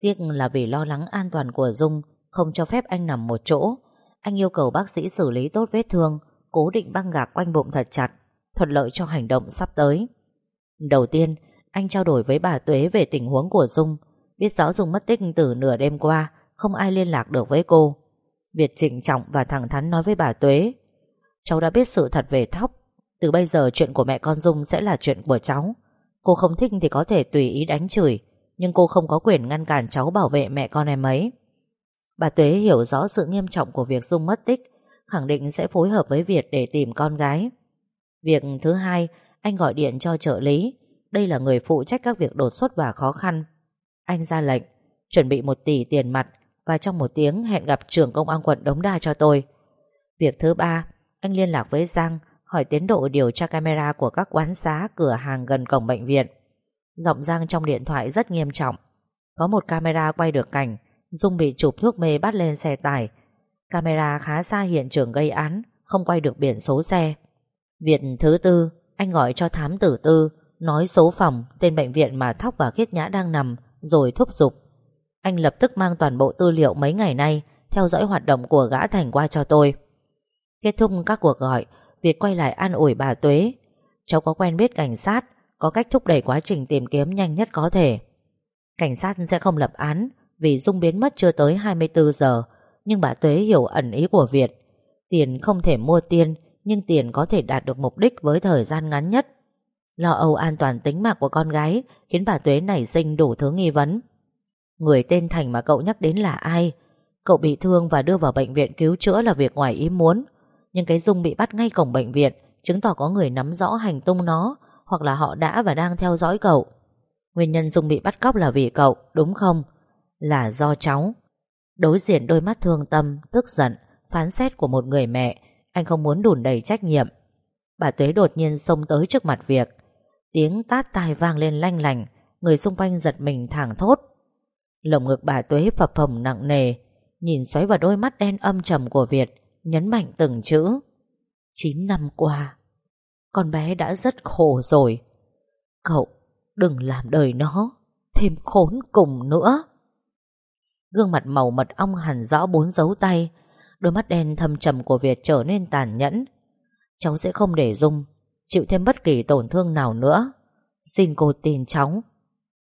Tiếc là vì lo lắng an toàn của Dung Không cho phép anh nằm một chỗ, Anh yêu cầu bác sĩ xử lý tốt vết thương, Cố định băng gạc quanh bụng thật chặt, Thuận lợi cho hành động sắp tới. Đầu tiên, Anh trao đổi với bà Tuế về tình huống của Dung. Biết rõ Dung mất tích từ nửa đêm qua, Không ai liên lạc được với cô. Việt trịnh trọng và thẳng thắn nói với bà Tuế. Cháu đã biết sự thật về Thóc. Từ bây giờ chuyện của mẹ con Dung sẽ là chuyện của cháu. Cô không thích thì có thể tùy ý đánh chửi, Nhưng cô không có quyền ngăn cản cháu bảo vệ mẹ con em ấy. Bà Tuế hiểu rõ sự nghiêm trọng của việc Dung mất tích, Khẳng định sẽ phối hợp với Việt để tìm con gái. Việc thứ hai, Anh gọi điện cho trợ lý. Đây là người phụ trách các việc đột xuất và khó khăn. Anh ra lệnh, Chuẩn bị một tỷ tiền mặt và trong một tiếng hẹn gặp trưởng công an quận Đống Đa cho tôi. Việc thứ ba Anh liên lạc với Giang Hỏi tiến độ điều tra camera của các quán xá Cửa hàng gần cổng bệnh viện. Giọng Giang trong điện thoại rất nghiêm trọng. Có một camera quay được cảnh Dung bị chụp thuốc mê bắt lên xe tải. Camera khá xa hiện trường gây án Không quay được biển số xe. Việc thứ tư Anh gọi cho thám tử tư Nói số phòng, tên bệnh viện mà Thóc và Khiết Nhã đang nằm Rồi thúc giục. Anh lập tức mang toàn bộ tư liệu mấy ngày nay, Theo dõi hoạt động của gã Thành qua cho tôi. Kết thúc các cuộc gọi, Việt quay lại an ủi bà Tuế. Cháu có quen biết cảnh sát, Có cách thúc đẩy quá trình tìm kiếm nhanh nhất có thể. Cảnh sát sẽ không lập án Vì Dung biến mất chưa tới 24 giờ, Nhưng bà Tuế hiểu ẩn ý của Việt. Tiền không thể mua tiền Nhưng tiền có thể đạt được mục đích Với thời gian ngắn nhất. Lo âu an toàn tính mạng của con gái Khiến bà Tuế nảy sinh đủ thứ nghi vấn. Người tên Thành mà cậu nhắc đến là ai? Cậu bị thương và đưa vào bệnh viện cứu chữa là việc ngoài ý muốn. Nhưng cái Dung bị bắt ngay cổng bệnh viện Chứng tỏ có người nắm rõ hành tung nó Hoặc là họ đã và đang theo dõi cậu. Nguyên nhân Dung bị bắt cóc là vì cậu Đúng không? Là do cháu. Đối diện đôi mắt thương tâm, tức giận Phán xét của một người mẹ Anh không muốn đùn đầy trách nhiệm. Bà Tuế đột nhiên xông tới trước mặt việc. Tiếng tát tai vang lên lanh lành Người xung quanh giật mình thảng thốt. Lồng ngực bà Tuế phập phồng nặng nề, Nhìn xoáy vào đôi mắt đen âm trầm của Việt, Nhấn mạnh từng chữ. Chín năm qua, Con bé đã rất khổ rồi. Cậu đừng làm đời nó Thêm khốn cùng nữa. Gương mặt màu mật ong hẳn rõ bốn dấu tay, Đôi mắt đen thâm trầm của Việt trở nên tàn nhẫn. Cháu sẽ không để Dung, Chịu thêm bất kỳ tổn thương nào nữa. Xin cô tin cháu.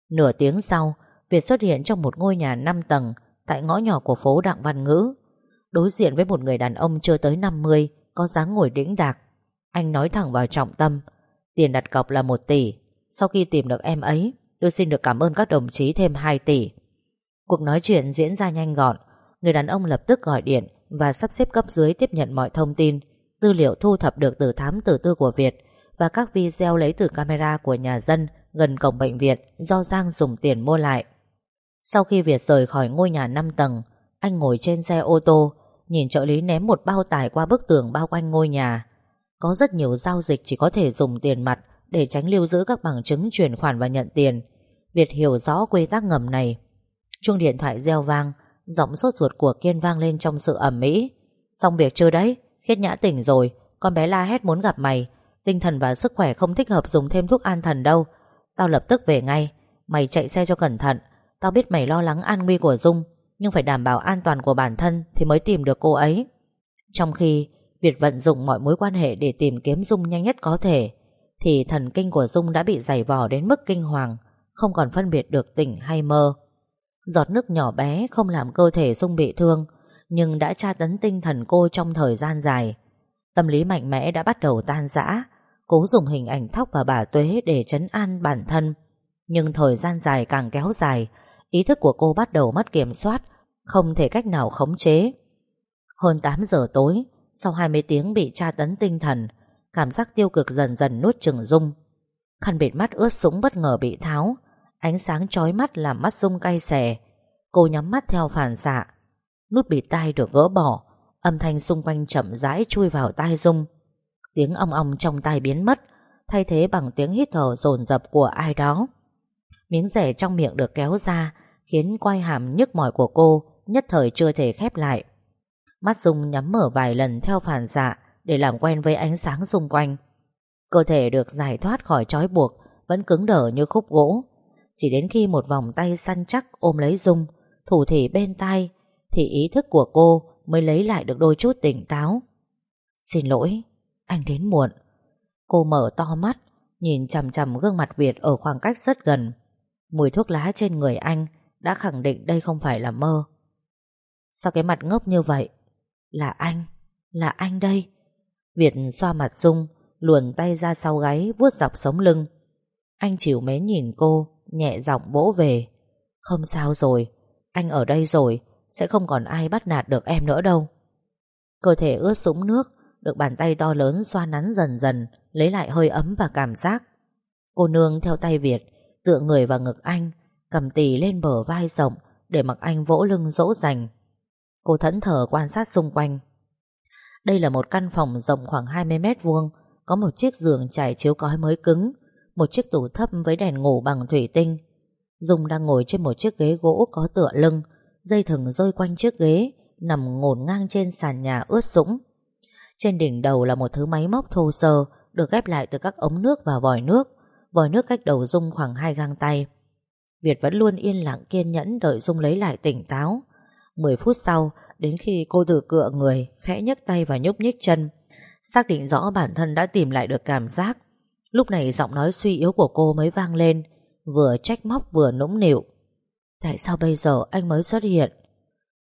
Nửa tiếng sau Việt xuất hiện trong một ngôi nhà 5 tầng Tại ngõ nhỏ của phố Đặng Văn Ngữ. Đối diện với một người đàn ông chưa tới 50 Có dáng ngồi đĩnh đạc. Anh nói thẳng vào trọng tâm, Tiền đặt cọc là 1 tỷ, Sau khi tìm được em ấy, Tôi xin được cảm ơn các đồng chí thêm 2 tỷ. Cuộc nói chuyện diễn ra nhanh gọn, Người đàn ông lập tức gọi điện Và sắp xếp cấp dưới tiếp nhận mọi thông tin, Tư liệu thu thập được từ thám tử tư của Việt Và các video lấy từ camera của nhà dân Gần cổng bệnh viện Do Giang dùng tiền mua lại. Sau khi Việt rời khỏi ngôi nhà 5 tầng, Anh ngồi trên xe ô tô, Nhìn trợ lý ném một bao tải qua bức tường bao quanh ngôi nhà. Có rất nhiều giao dịch chỉ có thể dùng tiền mặt Để tránh lưu giữ các bằng chứng chuyển khoản và nhận tiền. Việt hiểu rõ quy tắc ngầm này. Chuông điện thoại reo vang, Giọng sốt ruột của Kiên vang lên trong sự ẩm mỹ Xong việc chưa đấy? Khiết nhã tỉnh rồi. Con bé la hét muốn gặp mày. Tinh thần và sức khỏe không thích hợp dùng thêm thuốc an thần đâu. Tao lập tức về ngay. Mày chạy xe cho cẩn thận. Tao biết mày lo lắng an nguy của Dung, Nhưng phải đảm bảo an toàn của bản thân Thì mới tìm được cô ấy. Trong khi Việt vận dụng mọi mối quan hệ Để tìm kiếm Dung nhanh nhất có thể, Thì thần kinh của Dung đã bị dày vò đến mức kinh hoàng, Không còn phân biệt được tỉnh hay mơ. Giọt nước nhỏ bé không làm cơ thể Dung bị thương, Nhưng đã tra tấn tinh thần cô trong thời gian dài. Tâm lý mạnh mẽ đã bắt đầu tan rã, Cố dùng hình ảnh Thóc và bà Tuế Để chấn an bản thân. Nhưng thời gian dài càng kéo dài Ý thức của cô bắt đầu mất kiểm soát, Không thể cách nào khống chế. Hơn 8 giờ tối, Sau 20 tiếng bị tra tấn tinh thần, Cảm giác tiêu cực dần dần nuốt chừng Dung Khăn bịt mắt ướt sũng bất ngờ bị tháo, Ánh sáng chói mắt làm mắt Dung cay xè. Cô nhắm mắt theo phản xạ, Nút bịt tai được gỡ bỏ, Âm thanh xung quanh chậm rãi chui vào tai Dung Tiếng ong ong trong tai biến mất, Thay thế bằng tiếng hít thở dồn dập của ai đó. Miếng rẻ trong miệng được kéo ra, Khiến quai hàm nhức mỏi của cô Nhất thời chưa thể khép lại. Mắt Dung nhắm mở vài lần theo phản xạ Để làm quen với ánh sáng xung quanh. Cơ thể được giải thoát khỏi trói buộc, Vẫn cứng đờ như khúc gỗ. Chỉ đến khi một vòng tay săn chắc ôm lấy Dung, Thủ thể bên tai, Thì ý thức của cô mới lấy lại được đôi chút tỉnh táo. Xin lỗi, Anh đến muộn. Cô mở to mắt, Nhìn chằm chằm gương mặt Việt ở khoảng cách rất gần. Mùi thuốc lá trên người anh Đã khẳng định đây không phải là mơ. Sao cái mặt ngốc như vậy? Là anh Là anh đây. Việt xoa mặt Dung Luồn tay ra sau gáy, vuốt dọc sống lưng. Anh chịu mến nhìn cô, Nhẹ giọng vỗ về. Không sao rồi, Anh ở đây rồi, Sẽ không còn ai bắt nạt được em nữa đâu. Cơ thể ướt sũng nước, Được bàn tay to lớn xoa nắn dần dần, Lấy lại hơi ấm và cảm giác. Cô nương theo tay Việt Tựa người vào ngực anh, Cầm tì lên bờ vai rộng Để mặc anh vỗ lưng dỗ dành. Cô thẫn thờ quan sát xung quanh. Đây là một căn phòng rộng khoảng 20 mét vuông, Có một chiếc giường trải chiếu cói mới cứng, Một chiếc tủ thấp với đèn ngủ bằng thủy tinh. Dung đang ngồi trên một chiếc ghế gỗ có tựa lưng, Dây thừng rơi quanh chiếc ghế, Nằm ngổn ngang trên sàn nhà ướt sũng. Trên đỉnh đầu là một thứ máy móc thô sơ, Được ghép lại từ các ống nước và vòi nước. Vòi nước cách đầu Dung khoảng hai gang tay. Việt vẫn luôn yên lặng kiên nhẫn Đợi Dung lấy lại tỉnh táo. 10 phút sau, Đến khi cô thử cựa người, Khẽ nhấc tay và nhúc nhích chân, Xác định rõ bản thân đã tìm lại được cảm giác. Lúc này giọng nói suy yếu của cô mới vang lên, Vừa trách móc vừa nũng nịu. Tại sao bây giờ anh mới xuất hiện?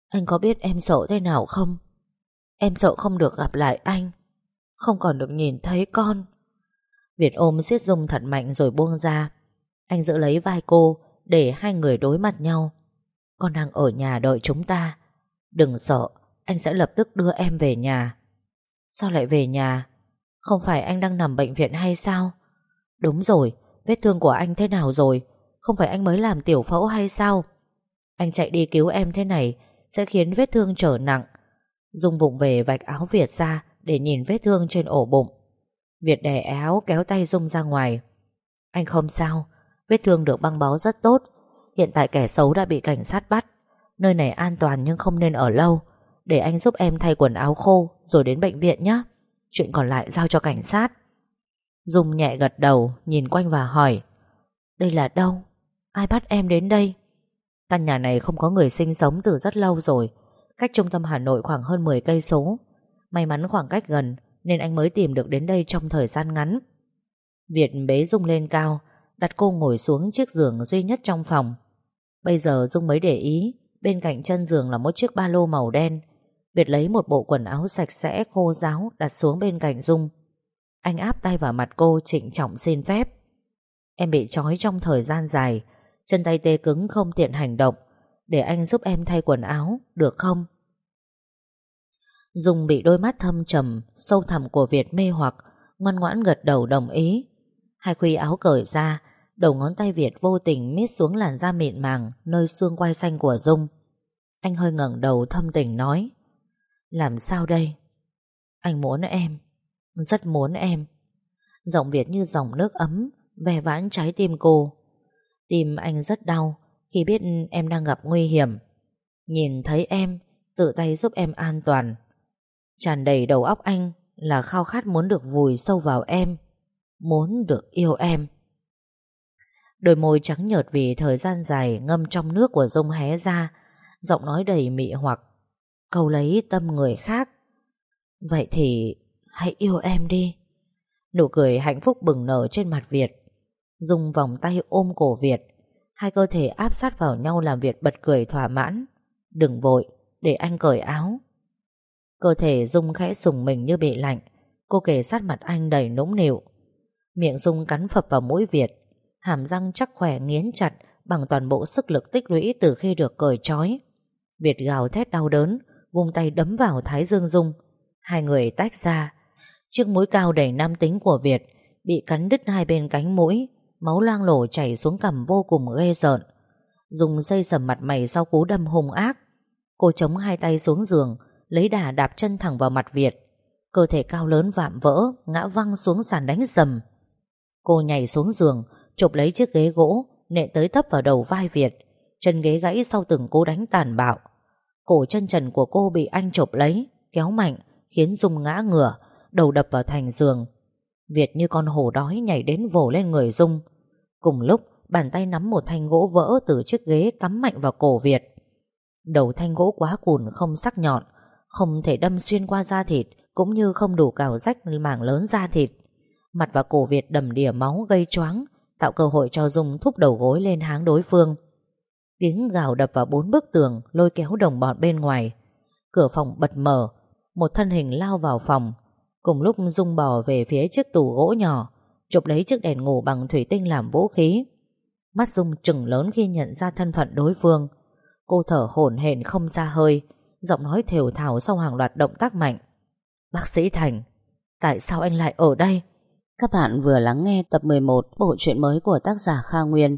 Anh có biết em sợ thế nào không? Em sợ không được gặp lại anh, Không còn được nhìn thấy con. Việt ôm siết Dung thật mạnh rồi buông ra. Anh giữ lấy vai cô, Để hai người đối mặt nhau. Con đang ở nhà đợi chúng ta. Đừng sợ, Anh sẽ lập tức đưa em về nhà. Sao lại về nhà? Không phải anh đang nằm bệnh viện hay sao? Đúng rồi, Vết thương của anh thế nào rồi? Không phải anh mới làm tiểu phẫu hay sao? Anh chạy đi cứu em thế này, Sẽ khiến vết thương trở nặng. Dung bụng về vạch áo Việt ra Để nhìn vết thương trên ổ bụng. Việt đè áo kéo tay Dung ra ngoài. Anh không sao, Vết thương được băng bó rất tốt. Hiện tại kẻ xấu đã bị cảnh sát bắt. Nơi này an toàn nhưng không nên ở lâu. Để anh giúp em thay quần áo khô Rồi đến bệnh viện nhé. Chuyện còn lại giao cho cảnh sát. Dung nhẹ gật đầu, Nhìn quanh và hỏi, Đây là đâu? Ai bắt em đến đây? Căn nhà này không có người sinh sống từ rất lâu rồi. Cách trung tâm Hà Nội khoảng hơn 10 cây số. May mắn khoảng cách gần nên anh mới tìm được đến đây trong thời gian ngắn. Việt bế Dung lên cao, Đặt cô ngồi xuống chiếc giường duy nhất trong phòng. Bây giờ Dung mới để ý, Bên cạnh chân giường là một chiếc ba lô màu đen. Việt lấy một bộ quần áo sạch sẽ khô ráo Đặt xuống bên cạnh Dung. Anh áp tay vào mặt cô, trịnh trọng xin phép. Em bị trói trong thời gian dài, Chân tay tê cứng không tiện hành động. Để anh giúp em thay quần áo, Được không? Dung bị đôi mắt thâm trầm, Sâu thẳm của Việt mê hoặc, Ngoan ngoãn gật đầu đồng ý. Hai khuy áo cởi ra, Đầu ngón tay Việt vô tình miết xuống làn da mịn màng Nơi xương quai xanh của Dung. Anh hơi ngẩng đầu thâm tình nói, Làm sao đây? Anh muốn em, Rất muốn em. Giọng Việt như dòng nước ấm Ve vãn trái tim cô. Tim anh rất đau, Khi biết em đang gặp nguy hiểm. Nhìn thấy em, Tự tay giúp em an toàn. Tràn đầy đầu óc anh Là khao khát muốn được vùi sâu vào em Muốn được yêu em Đôi môi trắng nhợt vì thời gian dài ngâm trong nước của rông hé ra, giọng nói đầy mị hoặc, câu lấy tâm người khác. Vậy thì hãy yêu em đi. Nụ cười hạnh phúc bừng nở trên mặt Việt. Dung vòng tay ôm cổ Việt, hai cơ thể áp sát vào nhau làm Việt bật cười thỏa mãn. Đừng vội, để anh cởi áo. Cơ thể Dung khẽ sùng mình như bị lạnh, cô kề sát mặt anh đầy nũng nịu. Miệng Dung cắn phập vào mũi Việt, hàm răng chắc khỏe nghiến chặt bằng toàn bộ sức lực tích lũy từ khi được cởi trói. Việt gào thét đau đớn, vung tay đấm vào Thái Dương Dung. Hai người tách ra. Chiếc mũi cao đầy nam tính của Việt bị cắn đứt hai bên cánh mũi, Máu loang lổ chảy xuống cằm vô cùng ghê rợn Dùng dây sầm mặt mày sau cú đâm hùng ác Cô chống hai tay xuống giường Lấy đà đạp chân thẳng vào mặt Việt. Cơ thể cao lớn vạm vỡ, Ngã văng xuống sàn đánh dầm Cô nhảy xuống giường, Chụp lấy chiếc ghế gỗ Nệ tới tấp vào đầu vai Việt. Chân ghế gãy sau từng cú đánh tàn bạo. Cổ chân trần của cô bị anh chụp lấy, Kéo mạnh, Khiến Dung ngã ngửa, Đầu đập vào thành giường. Việt như con hổ đói nhảy đến vồ lên người Dung. Cùng lúc, Bàn tay nắm một thanh gỗ vỡ từ chiếc ghế cắm mạnh vào cổ Việt. Đầu thanh gỗ quá cùn không sắc nhọn không thể đâm xuyên qua da thịt, Cũng như không đủ cào rách mảng lớn da thịt. Mặt và cổ Việt đầm đìa máu gây choáng, Tạo cơ hội cho Dung thúc đầu gối lên háng đối phương. Tiếng gào đập vào bốn bức tường Lôi kéo đồng bọn bên ngoài. Cửa phòng bật mở, Một thân hình lao vào phòng. Cùng lúc Dung bò về phía chiếc tủ gỗ nhỏ, Chụp lấy chiếc đèn ngủ bằng thủy tinh làm vũ khí. Mắt Dung trừng lớn khi nhận ra thân phận đối phương. Cô thở hổn hển không ra hơi Giọng nói thều thào sau hàng loạt động tác mạnh. Bác sĩ Thành, Tại sao anh lại ở đây? Các bạn vừa lắng nghe tập 11 Bộ truyện mới của tác giả Kha Nguyên.